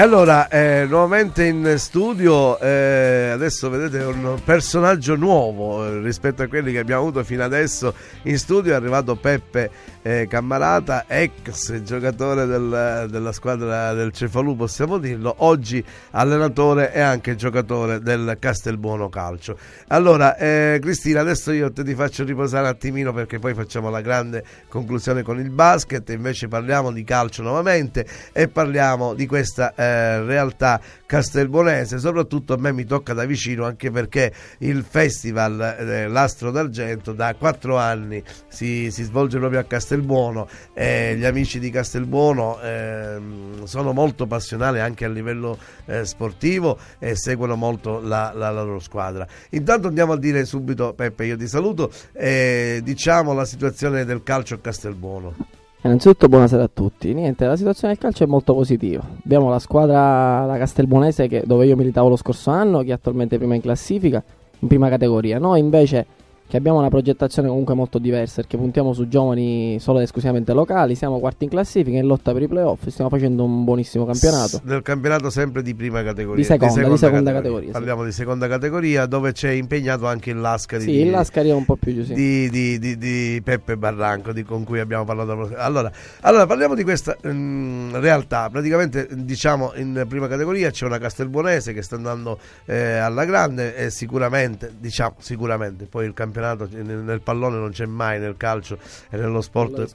Allora, eh, nuovamente in studio, eh, adesso vedete un personaggio nuovo eh, rispetto a quelli che abbiamo avuto fino adesso. In studio è arrivato Peppe eh, Cammarata, ex giocatore del- della squadra del Cefalù, possiamo dirlo, oggi allenatore e anche giocatore del Castelbuono Calcio. Allora, eh, Cristina, adesso io te ti faccio riposare un attimino perché poi facciamo la grande conclusione con il basket, invece parliamo di calcio nuovamente e parliamo di questa eh, realtà castelbuonese, soprattutto a me mi tocca da vicino anche perché il festival eh, L'Astro d'Argento da quattro anni si, si svolge proprio a Castelbuono e gli amici di Castelbuono ehm, sono molto passionali anche a livello eh, sportivo e seguono molto la, la- la loro squadra. Intanto andiamo a dire subito, Peppe, io ti saluto, eh, diciamo la situazione del calcio a Castelbuono. Innanzitutto buonasera a tutti. Niente, la situazione del calcio è molto positiva. Abbiamo la squadra, la Castelbuonese, che- dove io militavo lo scorso anno, che è attualmente prima in classifica, in prima categoria. Noi invece, che abbiamo una progettazione comunque molto diversa, perché puntiamo su giovani solo ed esclusivamente locali, siamo quarti in classifica, in lotta per i playoff, stiamo facendo un buonissimo campionato. S- Del campionato sempre di prima categoria. Di seconda, di seconda categoria, sì. Parliamo di seconda categoria dove c'è impegnato anche il Lascari Sì, di, il Lascari è un po' più giù, sì. di, di- di- di Peppe Barranco di- con cui abbiamo parlato. Allora, allora parliamo di questa mm, realtà. Praticamente diciamo in prima categoria c'è una Castelbuonese che sta andando eh, alla grande e sicuramente, diciamo sicuramente, poi il campionato nel, nel pallone non c'è mai nel calcio e nello sport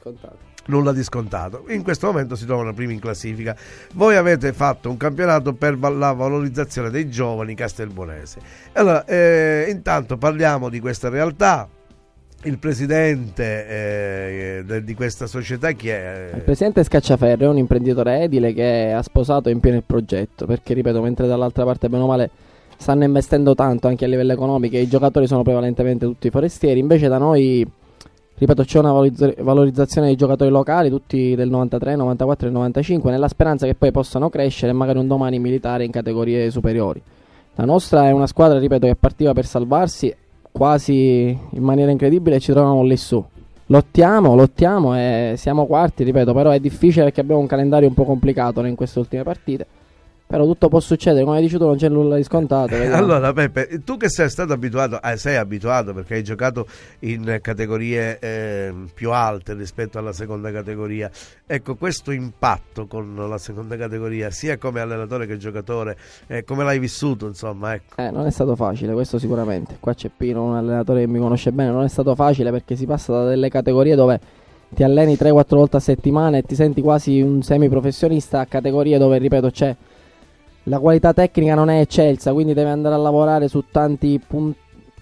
nulla di scontato. In questo momento si trovano primi in classifica. Voi avete fatto un campionato per la valorizzazione dei giovani castelbuonesi. Allora, eh, intanto parliamo di questa realtà il presidente eh, de- di questa società chi è? Il presidente Scacciaferro è un imprenditore edile che ha sposato in pieno il progetto, perché ripeto, mentre dall'altra parte bene o male stanno investendo tanto anche a livello economico e i giocatori sono prevalentemente tutti forestieri, invece da noi, ripeto, c'è una valorizza- valorizzazione dei giocatori locali, tutti del 93, 94 e 95, nella speranza che poi possano crescere e magari un domani militare in categorie superiori. La nostra è una squadra, ripeto, che partiva per salvarsi quasi in maniera incredibile e ci troviamo lì su. Lottiamo, lottiamo e siamo quarti, ripeto, però è difficile perché abbiamo un calendario un po' complicato in queste ultime partite. Però tutto può succedere, come hai tu non c'è nulla di scontato. vediamo. Allora Peppe, tu che sei stato abituato, eh, sei abituato perché hai giocato in categorie eh, più alte rispetto alla seconda categoria, ecco questo impatto con la seconda categoria, sia come allenatore che giocatore, eh, come l'hai vissuto insomma? Ecco. Eh, non è stato facile, questo sicuramente. Qua c'è Pino, un allenatore che mi conosce bene, non è stato facile perché si passa da delle categorie dove ti alleni 3-4 volte a settimana e ti senti quasi un semiprofessionista a categorie dove, ripeto, c'è la qualità tecnica non è eccelsa, quindi devi andare a lavorare su tanti, pun-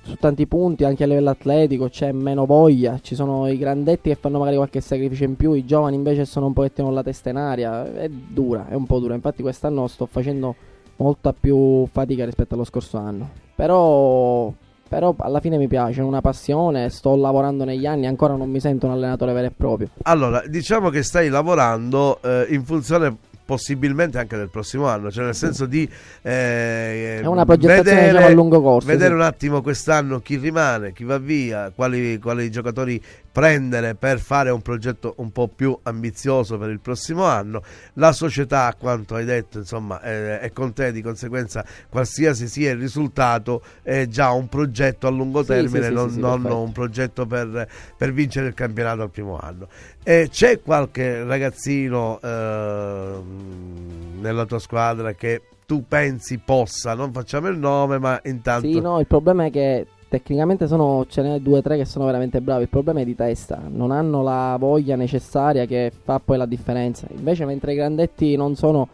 su tanti punti, anche a livello atletico, c'è meno voglia, ci sono i grandetti che fanno magari qualche sacrificio in più, i giovani invece sono un pochettino la testa in aria, è dura, è un po' dura, infatti quest'anno sto facendo molta più fatica rispetto allo scorso anno, però, però alla fine mi piace, è una passione, sto lavorando negli anni, ancora non mi sento un allenatore vero e proprio. Allora, diciamo che stai lavorando eh, in funzione possibilmente anche del prossimo anno, cioè nel senso di eh, È una progettazione, diciamo, a lungo corso, vedere sì. un attimo quest'anno chi rimane, chi va via, quali, quali giocatori prendere per fare un progetto un po' più ambizioso per il prossimo anno. La società, a quanto hai detto, insomma, è, è con te, di conseguenza qualsiasi sia il risultato è già un progetto a lungo termine, sì, sì, non, sì, non un progetto per, per vincere il campionato al primo anno. E c'è qualche ragazzino ehm, nella tua squadra che tu pensi possa, non facciamo il nome, ma intanto... Sì, no, il problema è che tecnicamente sono, ce n'è due o tre che sono veramente bravi. Il problema è di testa, non hanno la voglia necessaria che fa poi la differenza. Invece, mentre i grandetti non sono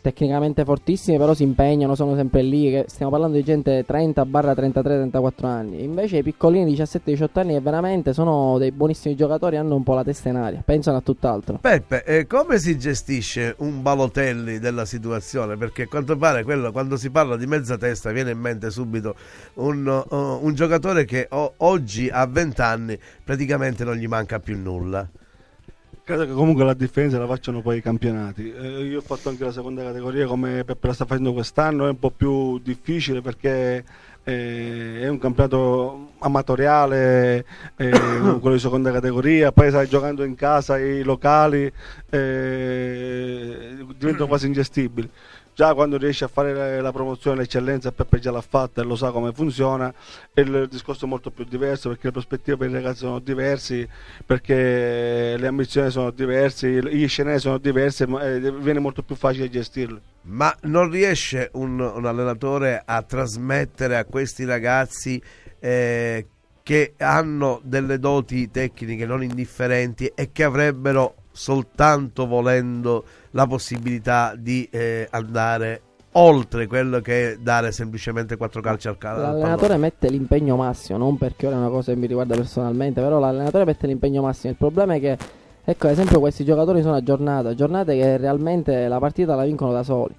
tecnicamente fortissimi, però si impegnano, sono sempre lì. Stiamo parlando di gente 30 barra 33, 34 anni. Invece, i piccolini 17, 18 anni che veramente sono dei buonissimi giocatori, hanno un po' la testa in aria, pensano a tutt'altro. Peppe, eh, come si gestisce un Balotelli della situazione? Perché a quanto pare quello, quando si parla di mezza testa viene in mente subito un, uh, un giocatore che o- oggi a 20 anni praticamente non gli manca più nulla. Credo che comunque la difesa la facciano poi i campionati. Eh, io ho fatto anche la seconda categoria come Peppe la sta facendo quest'anno, è un po' più difficile perché eh, è un campionato amatoriale, eh, [COUGHS] quello di seconda categoria, poi sai giocando in casa i locali eh, diventano quasi ingestibili. Già quando riesci a fare la, la promozione l'eccellenza, Peppe già l'ha fatta e lo sa come funziona, e il discorso è molto più diverso perché le prospettive per i ragazzi sono diversi, perché le ambizioni sono diverse, gli scenari sono diversi, ma eh, viene molto più facile gestirli. Ma non riesce un, un allenatore a trasmettere a questi ragazzi eh, che hanno delle doti tecniche non indifferenti e che avrebbero soltanto volendo la possibilità di eh, andare oltre quello che è dare semplicemente quattro calci al, cal- al L'allenatore mette l'impegno massimo, non perché ora è una cosa che mi riguarda personalmente, però l'allenatore mette l'impegno massimo. Il problema è che, ecco, ad esempio, questi giocatori sono a giornata, giornate che realmente la partita la vincono da soli.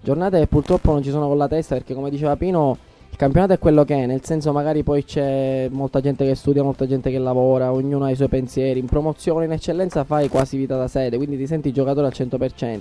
Giornate che purtroppo non ci sono con la testa perché, come diceva Pino, il campionato è quello che è, nel senso magari poi c'è molta gente che studia, molta gente che lavora, ognuno ha i suoi pensieri. In promozione, in eccellenza fai quasi vita da sede, quindi ti senti giocatore al 100%.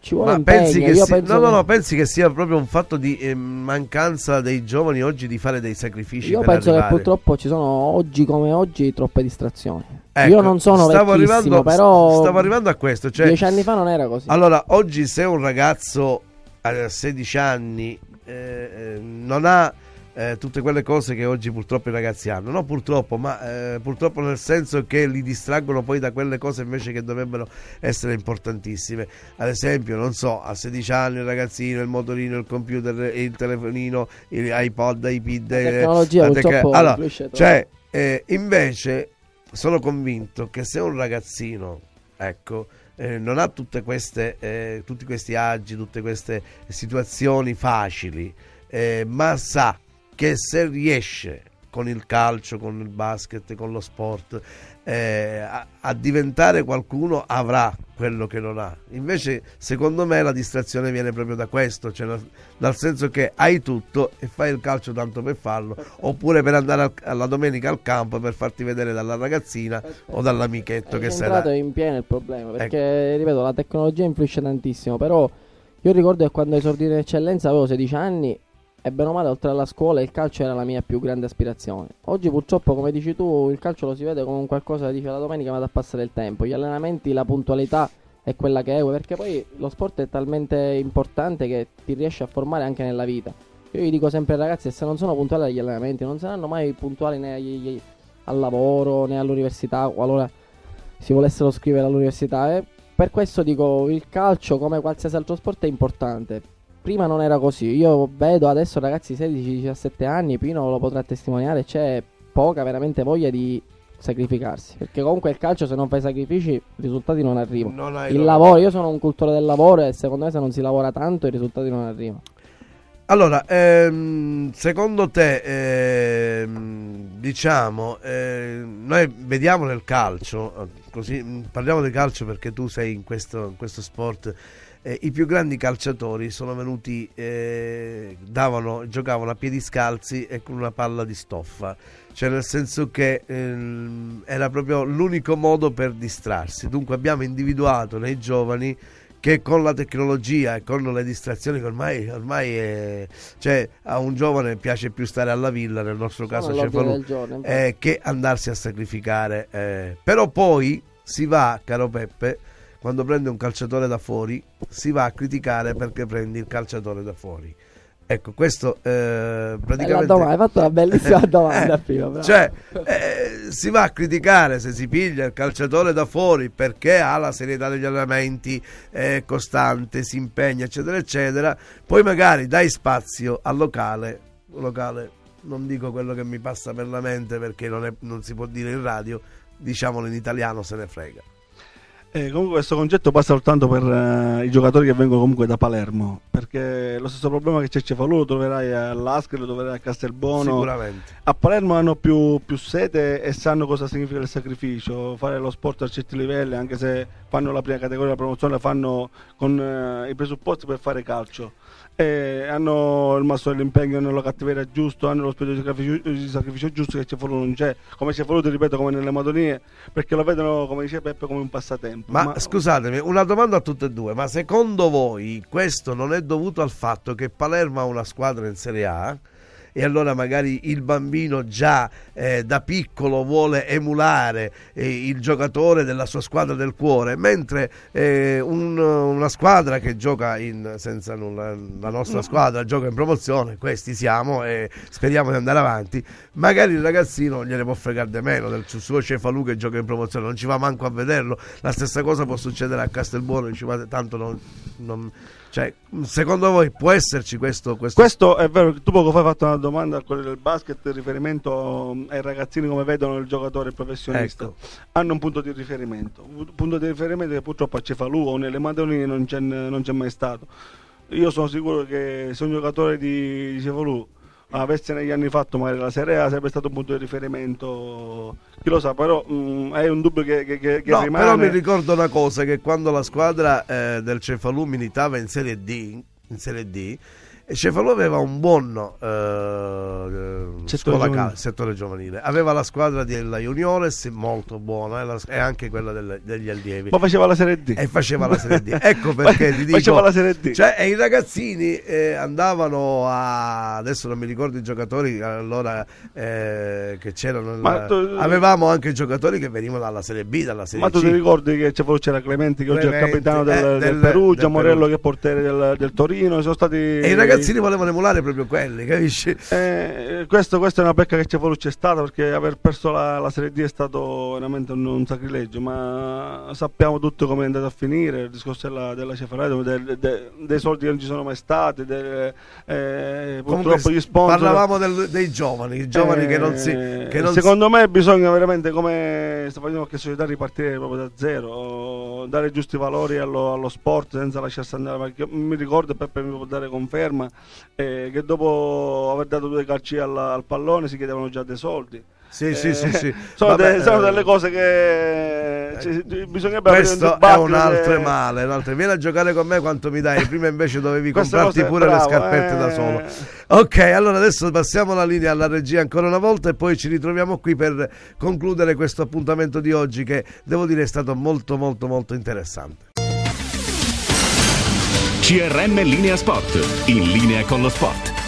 Ci vuole Ma impegno, pensi che, si- no, no, che- no, pensi che sia proprio un fatto di eh, mancanza dei giovani oggi di fare dei sacrifici Io penso che arrivare? purtroppo ci sono oggi come oggi troppe distrazioni. Ecco, Io non sono stavo arrivando, però stavo arrivando a questo, cioè dieci anni fa non era così. Allora, oggi se un ragazzo a 16 anni eh, eh, non ha eh, tutte quelle cose che oggi purtroppo i ragazzi hanno, no purtroppo, ma eh, purtroppo nel senso che li distraggono poi da quelle cose invece che dovrebbero essere importantissime. Ad esempio, non so, a 16 anni il ragazzino, il motorino, il computer, il telefonino, il iPod, iPad, La eh, tecnologia la tec- allora, cioè, eh, invece sono convinto che se un ragazzino, ecco, eh, non ha queste, eh, tutti questi agi, tutte queste situazioni facili, eh, ma sa che se riesce con il calcio, con il basket, con lo sport, eh, a, a diventare qualcuno avrà quello che non ha. Invece, secondo me, la distrazione viene proprio da questo, cioè dal, dal senso che hai tutto e fai il calcio tanto per farlo, oppure per andare al- alla domenica al campo per farti vedere dalla ragazzina o dall'amichetto È che sei entrato là. in pieno il problema perché ripeto la tecnologia influisce tantissimo però io ricordo che quando esordì in eccellenza avevo 16 anni e bene o male oltre alla scuola il calcio era la mia più grande aspirazione. Oggi purtroppo come dici tu il calcio lo si vede come un qualcosa che dice la domenica vado a passare il tempo. Gli allenamenti la puntualità è quella che è perché poi lo sport è talmente importante che ti riesce a formare anche nella vita. Io gli dico sempre ai ragazzi se non sono puntuali agli allenamenti non saranno mai puntuali né agli- al lavoro né all'università qualora si volessero scrivere all'università e per questo dico il calcio come qualsiasi altro sport è importante prima non era così. Io vedo adesso ragazzi 16-17 anni Pino lo potrà testimoniare c'è poca veramente voglia di sacrificarsi. Perché comunque il calcio se non fai sacrifici i risultati non arrivano. Non il lavoro io sono un cultore del lavoro e secondo me se non si lavora tanto i risultati non arrivano. Allora, ehm, secondo te, ehm, diciamo, ehm, noi vediamo nel calcio, così mh, parliamo di calcio perché tu sei in questo, in questo sport. Eh, I più grandi calciatori sono venuti, eh, davano, giocavano a piedi scalzi e con una palla di stoffa, cioè nel senso che ehm, era proprio l'unico modo per distrarsi. Dunque abbiamo individuato nei giovani che con la tecnologia e con le distrazioni che ormai, ormai è, cioè, a un giovane piace più stare alla villa, nel nostro caso Cefalù, eh, che andarsi a sacrificare. eh. Però poi si va, caro Peppe, quando prende un calciatore da fuori, si va a criticare perché prendi il calciatore da fuori. Ecco, questo eh, Bella praticamente... domanda, hai fatto una bellissima [LAUGHS] Eh, domanda eh, prima cioè, eh, si va a criticare se si piglia il calciatore da fuori perché ha la serietà degli allenamenti è costante, si impegna, eccetera, eccetera. Poi magari dai spazio al locale, locale, non dico quello che mi passa per la mente perché non, è- non si può dire in radio, diciamolo in italiano, se ne frega. Eh, comunque questo concetto passa soltanto per eh, i giocatori che vengono comunque da Palermo, perché lo stesso problema che c'è a Cefalù lo troverai all'Ascoli, lo troverai a Castelbuono. Sicuramente. A Palermo hanno più, più sete e sanno cosa significa il sacrificio, fare lo sport a certi livelli, anche se fanno la prima categoria, la promozione, la fanno con eh, i presupposti per fare calcio. E hanno il massimo dell'impegno, hanno la cattiveria giusto, hanno lo spirito di sacrificio, di sacrificio giusto che Cefalù non c'è, come Cefalù ti ripeto come nelle Madonie, perché lo vedono come dice Peppe come un passatempo. Ma, scusatemi, una domanda a tutte e due, ma secondo voi questo non è dovuto al fatto che Palermo ha una squadra in Serie A? E allora magari il bambino già eh, da piccolo vuole emulare eh, il giocatore della sua squadra del cuore, mentre eh, un- una squadra che gioca in, senza nulla, la nostra squadra gioca in promozione, questi siamo e speriamo di andare avanti, magari il ragazzino gliene può fregare di meno del suo Cefalù che gioca in promozione, non ci va manco a vederlo. La stessa cosa può succedere a Castelbuono, dice, "Ma tanto non, non-" Cioè, secondo voi può esserci questo? questo... Questo è vero, tu poco fa hai fatto una domanda a quello del basket in riferimento ai ragazzini come vedono il giocatore professionista. Ecco. Hanno un punto di riferimento, un punto di riferimento che purtroppo a Cefalù o nelle Madonie non c'è, non c'è mai stato. Io sono sicuro che se un giocatore di, di Cefalù avesse negli anni fatto magari la Serie A sarebbe stato un punto di riferimento, chi lo sa, però mm, è un dubbio che, che- che- che No, rimane. però mi ricordo una cosa, che quando la squadra eh, del Cefalù militava in Serie D, in Serie D e Cefalù aveva un buon eh, Settore scuola giovanile. settore giovanile. Aveva la squadra della Juniores molto buona e, la- e anche quella delle- degli allievi. Ma faceva la Serie D. E faceva la Serie D. [LAUGHS] Ecco perché ti dico. Faceva la Serie D. Cioè, i ragazzini eh, andavano a. Adesso non mi ricordo i giocatori allora eh, che c'erano. Ma tu- Avevamo anche giocatori che venivano dalla Serie B, dalla Serie Ma tu C. ti ricordi che Cefalù c'era Clementi che oggi è il Clementi, capitano del, eh, del del- Perugia, del Morello Perugia. che è portiere del, Torino, sono stati... E i ragazzini volevano emulare proprio quelli, capisci? Eh, questo, questa è una pecca che Cefalù c'è stata perché aver perso la, la Serie D è stato veramente un, un sacrilegio, ma sappiamo tutto come è andato a finire, il discorso della, della Cefalù, del- de- dei soldi che non ci sono mai stati, del- eh, purtroppo gli sponsor... parlavamo del- dei giovani, i giovani che non si. Eh, Che non secondo me bisogna veramente come sta facendo qualche società ripartire proprio da zero dare giusti valori allo, allo sport senza lasciarsi andare perché mi ricordo Peppe mi può dare conferma eh, che dopo aver dato due calci al, al pallone si chiedevano già dei soldi. Sì, sì, sì, sì. Sono, Vabbè, de- sono eh, delle cose che cioè, bisognerebbe Questo è un altro se- male, un altro- Vieni a giocare con me quanto mi dai? Prima invece dovevi [LAUGHS] comprarti pure bravo, le scarpette eh. da solo. Ok, allora adesso passiamo la linea alla regia ancora una volta e poi ci ritroviamo qui per concludere questo appuntamento di oggi che devo dire è stato molto molto molto interessante. CRM Linea Sport, in linea con lo sport.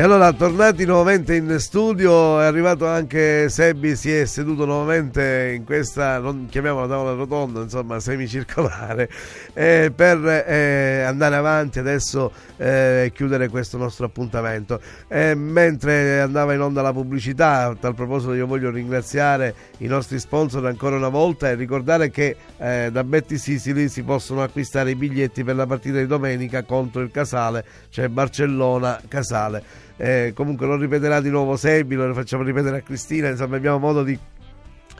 E allora, tornati nuovamente in studio, è arrivato anche Sebbi, si è seduto nuovamente in questa, non chiamiamola tavola rotonda, insomma, semicircolare, eh, per eh, andare avanti adesso eh, e chiudere questo nostro appuntamento. E mentre andava in onda la pubblicità, a tal proposito io voglio ringraziare i nostri sponsor ancora una volta e ricordare che eh, da Betty Sicily si possono acquistare i biglietti per la partita di domenica contro il Casale, cioè Barcellona-Casale. Eh, comunque lo ripeterà di nuovo Sebi, lo facciamo ripetere a Cristina, insomma abbiamo modo di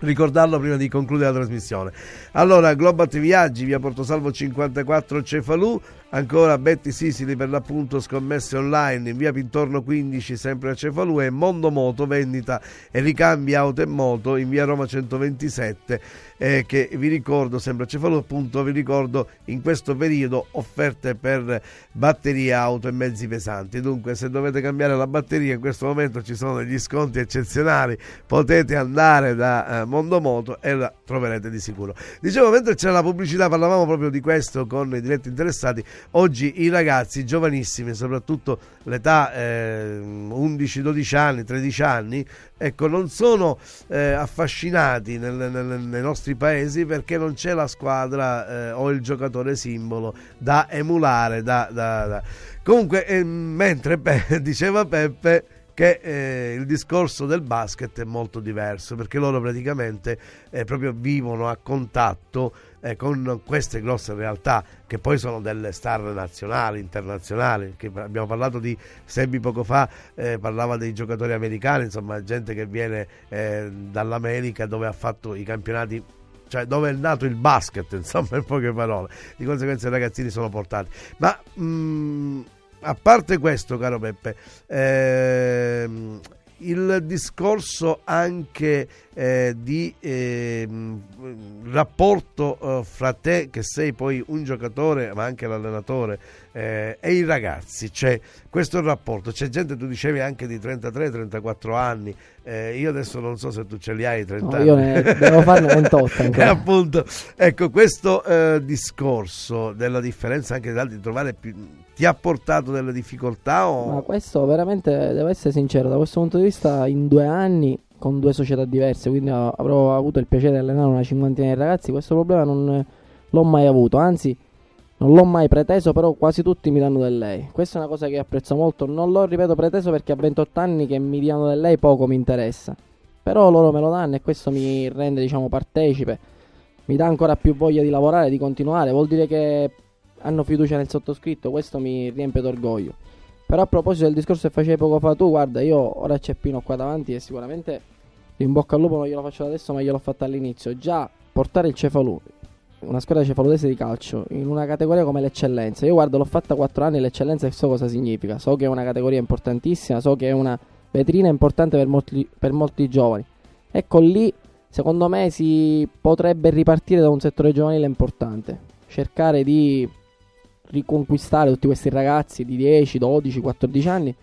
ricordarlo prima di concludere la trasmissione. Allora, Globat Viaggi, via Portosalvo 54 Cefalù, ancora Betty Sisili per l'appunto scommesse online in via Pintorno 15 sempre a Cefalù. E Mondo Moto vendita e ricambi auto e moto in via Roma 127 eh, che vi ricordo sempre a Cefalù appunto vi ricordo in questo periodo offerte per batterie auto e mezzi pesanti. Dunque se dovete cambiare la batteria in questo momento ci sono degli sconti eccezionali. Potete andare da eh, Mondo Moto e la troverete di sicuro. Dicevo mentre c'era la pubblicità parlavamo proprio di questo con i diretti interessati. Oggi i ragazzi giovanissimi soprattutto l'età eh, 11-12 anni 13 anni ecco non sono eh, affascinati nel- nel- nei nostri paesi perché non c'è la squadra eh, o il giocatore simbolo da emulare da, da- da- comunque eh, mentre Pe- [LAUGHS] diceva Peppe che eh, il discorso del basket è molto diverso perché loro praticamente eh, proprio vivono a contatto eh, con queste grosse realtà che poi sono delle star nazionali, internazionali. Abbiamo parlato di Sebi poco fa, eh, parlava dei giocatori americani, insomma, gente che viene eh, dall'America dove ha fatto i campionati. Cioè, dove è nato il basket, [LAUGHS] insomma, in poche parole. Di conseguenza, i ragazzini sono portati. Ma mh, a parte questo, caro Peppe, ehm, il discorso anche eh, di ehm, rapporto eh, fra te che sei poi un giocatore ma anche l'allenatore eh, e i ragazzi. Cioè questo è il rapporto. C'è gente tu dicevi anche di 33-34 anni. Eh, io adesso non so se tu ce li hai 30 No, anni io ne devo farne 28 e [LAUGHS] ancora. appunto, ecco, questo eh, discorso della differenza anche di trovare più, ti ha portato delle difficoltà o... Ma questo veramente, devo essere sincero, da questo punto di vista in due anni con due società diverse, quindi avrò avuto il piacere di allenare una cinquantina di ragazzi, questo problema non l'ho mai avuto, anzi non l'ho mai preteso, però quasi tutti mi danno del lei. Questa è una cosa che apprezzo molto, non l'ho, ripeto, preteso perché a 28 anni che mi diano del lei poco mi interessa. Però loro me lo danno e questo mi rende, diciamo, partecipe, mi dà ancora più voglia di lavorare, di continuare, vuol dire che hanno fiducia nel sottoscritto, questo mi riempie d'orgoglio. Però a proposito del discorso che facevi poco fa tu, guarda, io ora c'è Pino qua davanti e sicuramente in bocca al lupo non glielo faccio adesso, ma gliel'ho fatto all'inizio. Già portare il Cefalù, una squadra cefaludese di calcio, in una categoria come l'eccellenza. Io guarda, l'ho fatta 4 anni, l'eccellenza e so cosa significa. So che è una categoria importantissima, so che è una vetrina importante per molti, per molti giovani. Ecco lì, secondo me, si potrebbe ripartire da un settore giovanile importante. Cercare di riconquistare tutti questi ragazzi di 10, 12, 14 anni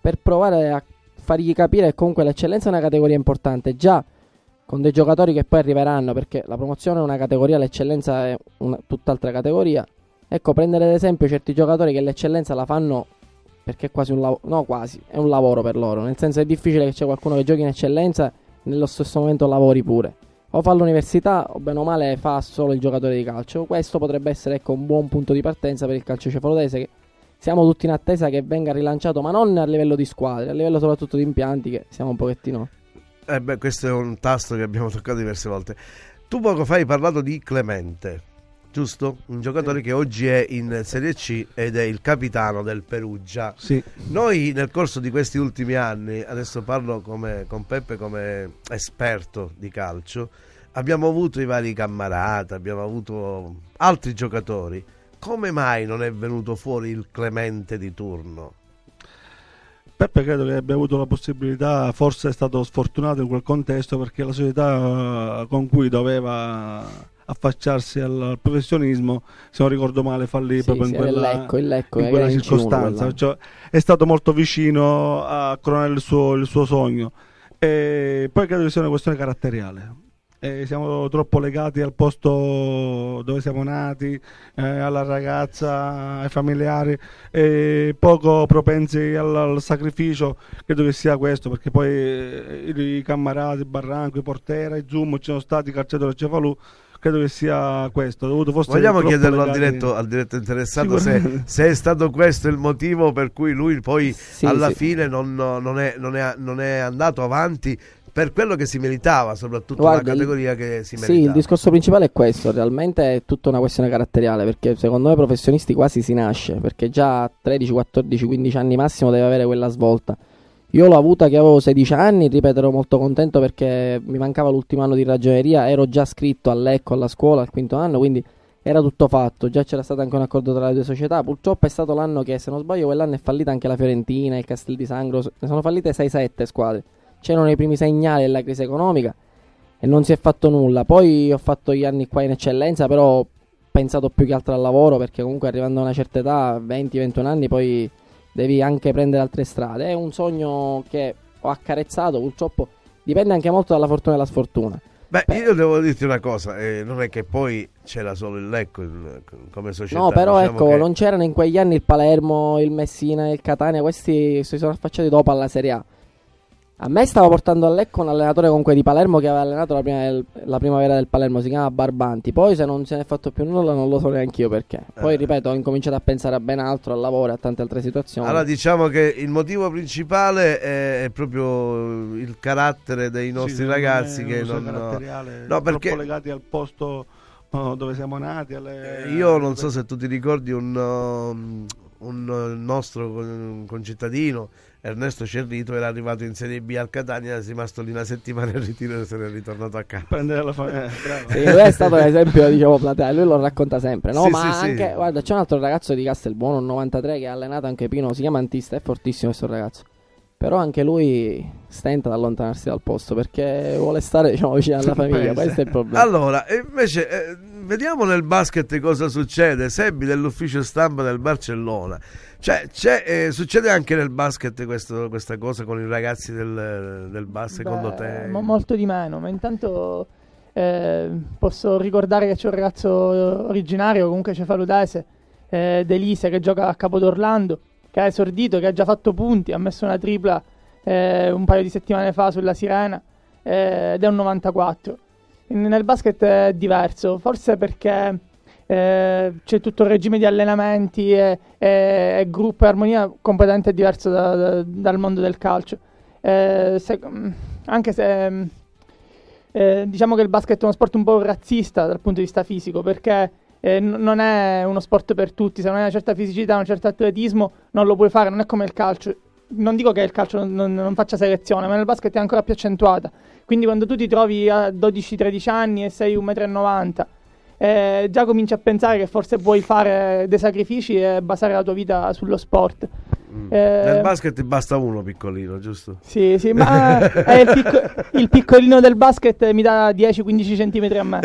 per provare a fargli capire che comunque l'eccellenza è una categoria importante. Già con dei giocatori che poi arriveranno, perché la promozione è una categoria, l'eccellenza è una tutt'altra categoria. Ecco, prendere ad esempio certi giocatori che l'eccellenza la fanno perché è quasi un lavoro, no quasi, è un lavoro per loro, nel senso è difficile che c'è qualcuno che giochi in eccellenza e nello stesso momento lavori pure. O fa l'università o bene o male fa solo il giocatore di calcio. Questo potrebbe essere ecco, un buon punto di partenza per il calcio cefalotese che siamo tutti in attesa che venga rilanciato, ma non a livello di squadre, a livello soprattutto di impianti che siamo un pochettino Eh beh, questo è un tasto che abbiamo toccato diverse volte. Tu poco fa hai parlato di Clemente, giusto? Un giocatore che oggi è in Serie C ed è il capitano del Perugia. Sì. Noi nel corso di questi ultimi anni, adesso parlo come, con Peppe come esperto di calcio, abbiamo avuto i vari Cammarata, abbiamo avuto altri giocatori, come mai non è venuto fuori il Clemente di turno? Peppe credo che abbia avuto la possibilità, forse è stato sfortunato in quel contesto perché la società eh, con cui doveva affacciarsi al, professionismo, se non ricordo male, fallì Sì, proprio sì, in quella, Lecco, Lecco, in quella in C1 circostanza. Cioè, è stato molto vicino a coronare il suo, il suo sogno. E poi credo che sia una questione caratteriale. Eh, siamo troppo legati al posto dove siamo nati, eh, alla ragazza, ai familiari, e poco propensi al, al sacrificio. Credo che sia questo, perché poi eh, i Cammarati, Barranco, i Portera, i Zoom, ci sono stati i calciatori a Cefalù. Credo che sia questo. Dovuto forse Vogliamo chiederlo al diretto, al diretto interessato se, se è stato questo il motivo per cui lui poi Sì, alla sì. fine non, non è, non è- non è andato avanti per quello che si meritava, soprattutto Guarda, la categoria che si Sì, meritava. il discorso principale è questo, realmente è tutta una questione caratteriale, perché secondo me professionisti quasi si nasce, perché già a 13, 14, 15 anni massimo deve avere quella svolta. Io l'ho avuta che avevo 16 anni, ripeto, ero molto contento perché mi mancava l'ultimo anno di ragioneria, ero già scritto all'Ecco, alla scuola, al quinto anno, quindi era tutto fatto, già c'era stato anche un accordo tra le due società, purtroppo è stato l'anno che, se non sbaglio, quell'anno è fallita anche la Fiorentina, il Castel di Sangro, ne sono fallite 6-7 squadre, c'erano i primi segnali della crisi economica e non si è fatto nulla. Poi ho fatto gli anni qua in eccellenza, però ho pensato più che altro al lavoro perché comunque arrivando a una certa età, 20-21 anni, poi devi anche prendere altre strade. È un sogno che ho accarezzato, purtroppo dipende anche molto dalla fortuna e dalla sfortuna. Beh, io devo dirti una cosa, eh, non è che poi c'era solo il Lecco il- come società. No, però diciamo ecco, che- non c'erano in quegli anni il Palermo, il Messina, il Catania, questi si sono affacciati dopo alla Serie A. A me stava portando a Lecco un allenatore comunque di Palermo che aveva allenato la, prima- la primavera del Palermo, si chiama Barbanti. Poi se non se ne è fatto più nulla non lo so neanche io perché. Poi Eh. ripeto, ho incominciato a pensare a ben altro, al lavoro e a tante altre situazioni. Allora diciamo che il motivo principale è, è proprio il carattere dei Sì, nostri secondo ragazzi che non... No, troppo perché legati al posto dove siamo nati. alle- Eh, io non so se tu ti ricordi un, um, un nostro con- concittadino, Ernesto Cerrito, era arrivato in Serie B al Catania, è rimasto lì una settimana in ritiro e se n'è ritornato a casa. prendere la famiglia. bravo. Sì, lui è stato l'esempio, diciamo, platea, lui lo racconta sempre, no? Sì, Ma sì, sì. anche, guarda, c'è un altro ragazzo di Castelbuono, un 93, che ha allenato anche Pino, si chiama Antista, è fortissimo questo ragazzo. Però anche lui stenta ad allontanarsi dal posto perché vuole stare, diciamo, vicino alla famiglia, questo è il problema. Allora, invece eh, vediamo nel basket cosa succede. Sebbi dell'ufficio stampa del Barcellona. Cioè, c'è, eh, succede anche nel basket questo- questa cosa con i ragazzi del, del basket, secondo Beh, te? mo- molto di meno, ma intanto eh, posso ricordare che c'è un ragazzo originario, comunque cefaludese, eh, Delise, che gioca a Capodorlando, che ha esordito, che ha già fatto punti, ha messo una tripla eh, un paio di settimane fa sulla Sirena eh, ed è un 94. In- nel basket è diverso, forse perché eh, c'è tutto il regime di allenamenti e, e- e gruppo e armonia completamente diverso da- da- dal mondo del calcio. Eh, se- mm, anche se mm, eh, diciamo che il basket è uno sport un po' razzista dal punto di vista fisico perché eh, non è uno sport per tutti, se non hai una certa fisicità, un certo atletismo non lo puoi fare, non è come il calcio. Non dico che il calcio non, non- non faccia selezione, ma nel basket è ancora più accentuata. Quindi quando tu ti trovi a 12-13 anni e sei 1,90 m, eh, già cominci a pensare che forse vuoi fare dei sacrifici e basare la tua vita sullo sport. Mm. Eh, Nel basket basta uno piccolino, giusto? Sì, sì, ma è il, picco- il piccolino del basket mi dà 10-15 centimetri a me.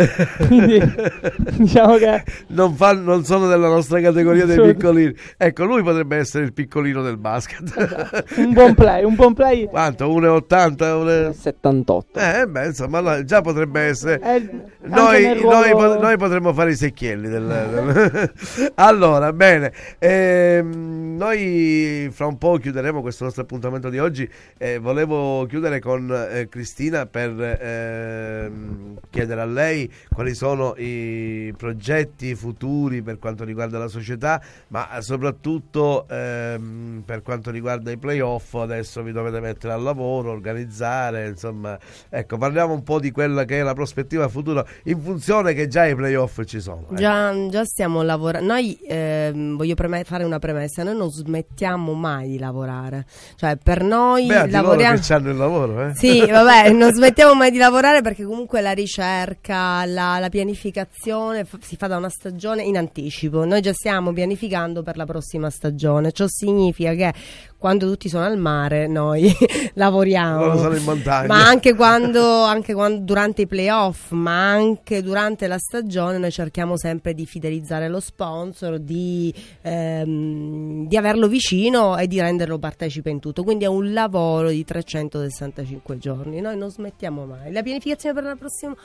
Quindi [LAUGHS] diciamo che Non, fa- non sono della nostra categoria dei piccolini. Ecco, lui potrebbe essere il piccolino del basket. un buon play, un buon play. Quanto? 1,80? Une- 78. Eh, beh, insomma, allora, già potrebbe essere. Anche Noi, noi ruolo- pot- noi potremmo fare i secchielli. Del, del- [LAUGHS] [LAUGHS] allora, bene. Ehm, noi fra un po' chiuderemo questo nostro appuntamento di oggi. Eh, volevo chiudere con eh, Cristina per ehm, chiedere a lei quali sono i progetti futuri per quanto riguarda la società, ma soprattutto ehm, per quanto riguarda i playoff. Adesso vi dovete mettere al lavoro, organizzare, insomma, ecco, parliamo un po' di quella che è la prospettiva futura in funzione che già i playoff ci sono. ecco. Già, già stiamo lavorando. Noi ehm, voglio fare una premessa: noi non smettiamo smettiamo mai di lavorare. Cioè, per noi loro lavoriamo. che hanno il lavoro, eh? Sì, vabbè, [LAUGHS] non smettiamo mai di lavorare perché comunque la ricerca, la, la pianificazione f- si fa da una stagione in anticipo. Noi già stiamo pianificando per la prossima stagione. Ciò significa che quando tutti sono al mare noi [LAUGHS] lavoriamo. Loro sono in montagna. Ma anche quando, anche quando durante i playoff, ma anche durante la stagione, noi cerchiamo sempre di fidelizzare lo sponsor, di, ehm, di averlo vicino e di renderlo partecipe in tutto. Quindi è un lavoro di 365 giorni. Noi non smettiamo mai. La pianificazione per il prossimo,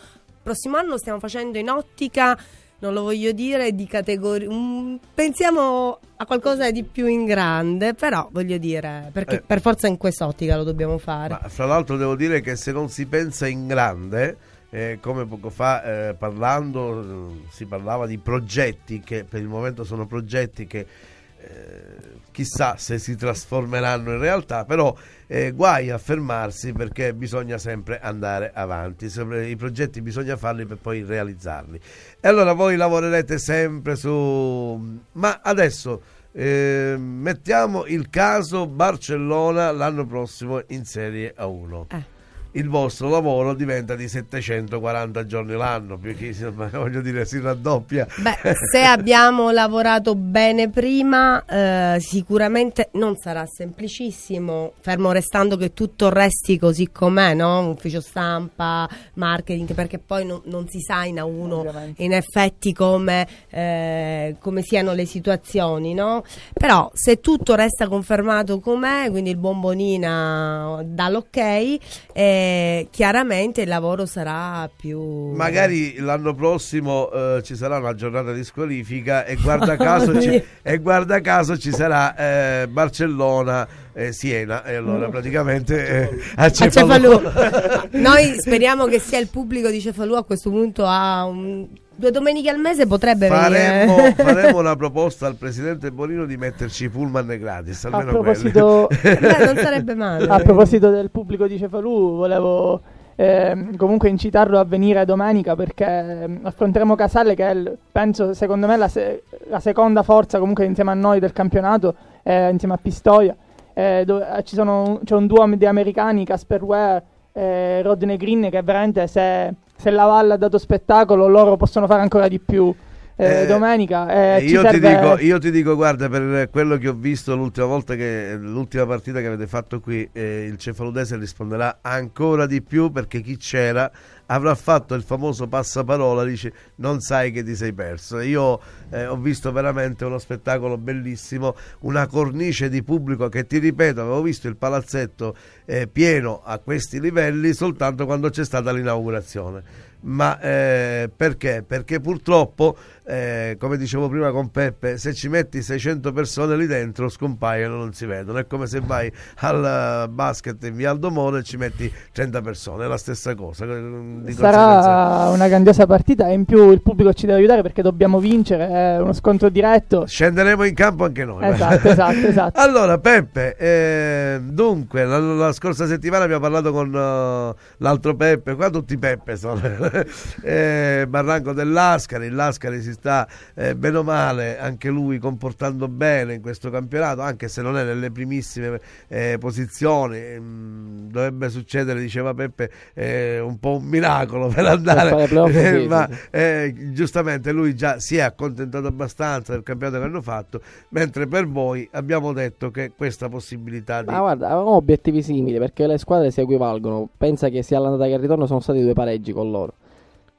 prossimo anno stiamo facendo in ottica. Non lo voglio dire di categoria. mm, pensiamo a qualcosa di più in grande, però voglio dire, perché Eh. per forza in quest'ottica lo dobbiamo fare. Ma fra l'altro devo dire che se non si pensa in grande, eh, come poco fa eh, parlando eh, si parlava di progetti che per il momento sono progetti che eh, chissà se si trasformeranno in realtà, però eh, guai a fermarsi perché bisogna sempre andare avanti, i progetti bisogna farli per poi realizzarli. E allora voi lavorerete sempre su... ma adesso... eh, mettiamo il caso Barcellona l'anno prossimo in Serie A1 Eh. Il vostro lavoro diventa di 740 giorni l'anno, perché insomma, [LAUGHS] voglio dire si raddoppia. Beh, se abbiamo lavorato bene prima, eh, sicuramente non sarà semplicissimo, fermo restando che tutto resti così com'è, no? Ufficio stampa, marketing, perché poi non, non si sa in A1 Ovviamente. in effetti come, eh, come siano le situazioni, no? Però se tutto resta confermato com'è, quindi il buon Bonina dà l'ok, eh, chiaramente il lavoro sarà più... Magari l'anno prossimo eh, ci sarà una giornata di squalifica e guarda [LAUGHS] caso, ci, e guarda caso ci sarà eh, Barcellona e Siena e allora praticamente eh, a A Cefalù. Cefalù. [LAUGHS] Noi speriamo che sia il pubblico di Cefalù a questo punto a un- due domeniche al mese potrebbe Faremmo, venire. [LAUGHS] faremmo una proposta al presidente Bonino di metterci i pullman gratis, A proposito, [LAUGHS] Beh, non sarebbe male. a proposito del pubblico di Cefalù, volevo ehm, comunque incitarlo a venire domenica perché ehm, affronteremo Casale che è, il- penso, secondo me, la, se- la seconda forza comunque insieme a noi del campionato, eh, insieme a Pistoia. eh, dove, eh, ci sono un- c'è un duo di americani, Casper Ware e Rodney Green, che veramente se, se la Valle ha dato spettacolo loro possono fare ancora di più. Eh, Eh, domenica eh, ci io, ti dico, io ti dico, guarda, per quello che ho visto l'ultima volta che l'ultima partita che avete fatto qui, eh, il cefaludese risponderà ancora di più perché chi c'era avrà fatto il famoso passaparola, dice non sai che ti sei perso. Io eh, ho visto veramente uno spettacolo bellissimo, una cornice di pubblico che ti ripeto, avevo visto il palazzetto eh, pieno a questi livelli soltanto quando c'è stata l'inaugurazione. Ma eh, perché? Perché purtroppo, eh, come dicevo prima con Peppe, se ci metti 600 persone lì dentro scompaiono, non si vedono. È come se vai al eh, basket in via Aldomoro e ci metti 30 persone, è la stessa cosa. Di conseguenza- Sarà una grandiosa partita e in più il pubblico ci deve aiutare perché dobbiamo vincere, è uno scontro diretto. Scenderemo in campo anche noi. Esatto, esatto, [LAUGHS] esatto. Allora, Peppe, eh, dunque, la, la scorsa settimana abbiamo parlato con eh, l'altro Peppe, qua tutti Peppe sono, [LAUGHS] eh, Barranco dell'Ascari, l'Ascari si sta eh, bene o male, anche lui comportando bene in questo campionato, anche se non è nelle primissime eh, posizioni, mm, dovrebbe succedere, diceva Peppe, eh, un po' un miracolo per andare, playoff, eh, ma eh, giustamente lui già si è accontentato abbastanza del campionato che hanno fatto, mentre per voi abbiamo detto che questa possibilità di... Ma guarda, avevamo obiettivi simili perché le squadre si equivalgono. Pensa che sia all'andata che al ritorno sono stati due pareggi con loro.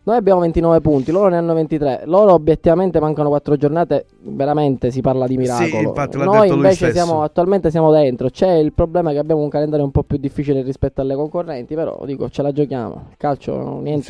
Noi abbiamo 29 punti, loro ne hanno 23. Loro obiettivamente mancano 4 giornate, veramente si parla di miracolo. infatti l'ha Noi invece siamo attualmente siamo dentro. C'è il problema che abbiamo un calendario un po' più difficile rispetto alle concorrenti, però dico ce la giochiamo. Calcio niente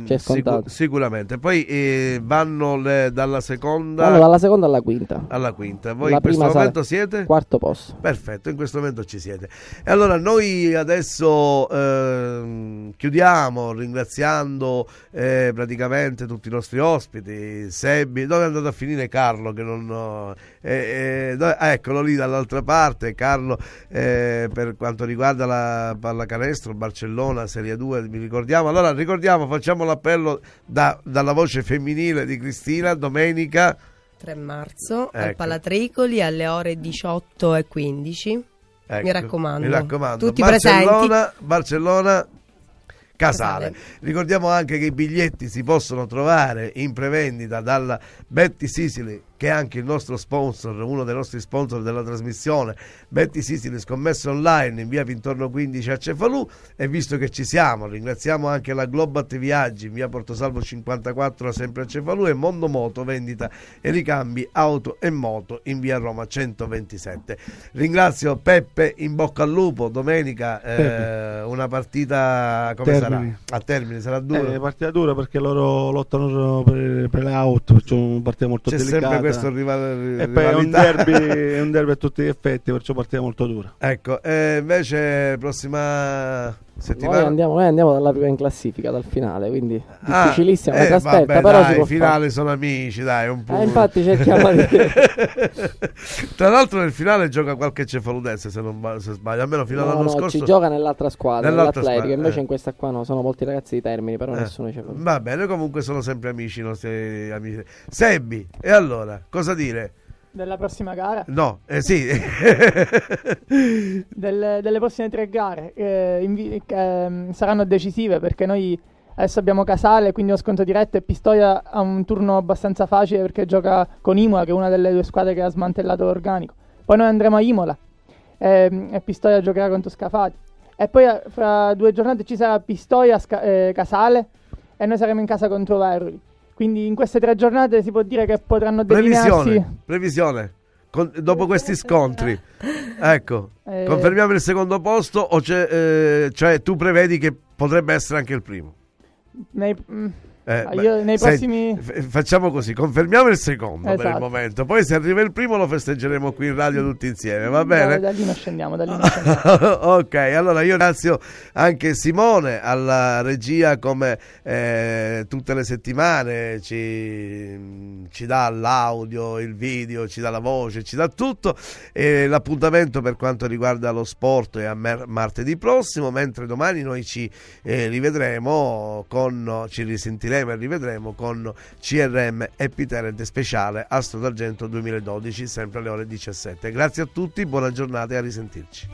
Sì, ci è sicu- scontato. sicuramente. Poi eh, vanno le- dalla seconda Vanno dalla seconda alla quinta. alla quinta. Voi La in questo momento siete? Quarto posto. Perfetto, in questo momento ci siete. E allora noi adesso ehm, chiudiamo ringraziando eh, praticamente tutti i nostri ospiti, Sebbi, dove è andato a finire Carlo che non... eh, eh, ah, eccolo lì dall'altra parte, Carlo eh, per quanto riguarda la pallacanestro, Barcellona, Serie 2, vi ricordiamo. Allora ricordiamo, facciamo l'appello da- dalla voce femminile di Cristina, domenica 3 marzo al Ecco. Palatricoli alle ore 18 e 15. Ecco, Mi raccomando. mi raccomando. Tutti Barcellona, Barcellona, Casale. Ricordiamo anche che i biglietti si possono trovare in prevendita dalla Betty Sicily, che è anche il nostro sponsor, uno dei nostri sponsor della trasmissione. Betty Sicily, scommesse online in via Pintorno 15 a Cefalù. E visto che ci siamo, ringraziamo anche la Globat Viaggi in via Portosalvo 54, sempre a Cefalù, e Mondo Moto, vendita e ricambi auto e moto in via Roma 127. Ringrazio Peppe, in bocca al lupo. Domenica eh, una partita come Termini. sarà? A termine sarà dura. Eh, partita dura perché loro lottano per, per le perciò una partita molto C'è delicata. Questo rival- e poi è un derby, è un derby a tutti gli effetti, perciò partita molto dura. Ecco, eh, invece prossima Noi settimana andiamo, noi andiamo dalla prima in classifica, dal finale, quindi Ah, difficilissima eh, la trasferta, vabbè, però dai, si finali sono amici, dai, un po'. Eh, infatti cerchiamo di- [LAUGHS] Tra l'altro nel finale gioca qualche cefaludese se non se sbaglio, almeno fino fare. all'anno No, no, scorso. ci gioca nell'altra squadra, Nell'altra nell'Atletico, squadra, invece eh. in questa qua no, sono molti ragazzi di Termini, però Eh. nessuno ci fa. Va bene, comunque sono sempre amici i nostri amici. Sebbi, e allora, cosa dire? Della prossima gara? No, eh sì. [LAUGHS] Del- delle prossime tre gare eh, che, ehm, saranno decisive perché noi adesso abbiamo Casale, quindi lo sconto diretto e Pistoia ha un turno abbastanza facile perché gioca con Imola, che è una delle due squadre che ha smantellato l'organico. Poi noi andremo a Imola ehm, e Pistoia giocherà contro Scafati. E poi eh, fra due giornate ci sarà Pistoia, Sca- eh, Casale e noi saremo in casa contro Veroli. Quindi in queste tre giornate si può dire che potranno delinearsi... Previsione, previsione. Con- dopo questi scontri, ecco, Eh. confermiamo il secondo posto o c'è, eh, cioè tu prevedi che potrebbe essere anche il primo? Nei, mm, Eh, ah, io nei prossimi... f- facciamo così, confermiamo il secondo per il Esatto. momento, poi se arriva il primo lo festeggeremo qui in radio tutti insieme, va Da, bene? da lì non scendiamo, da lì non scendiamo. [LAUGHS] ok, allora io ringrazio anche Simone alla regia come eh, tutte le settimane ci, ci dà l'audio, il video, ci dà la voce, ci dà tutto e l'appuntamento per quanto riguarda lo sport è a martedì prossimo, mentre domani noi ci eh, rivedremo con, ci risentiremo e rivedremo con CRM Epiterente speciale Astro d'Argento 2012 sempre alle ore 17. Grazie a tutti, buona giornata e a risentirci.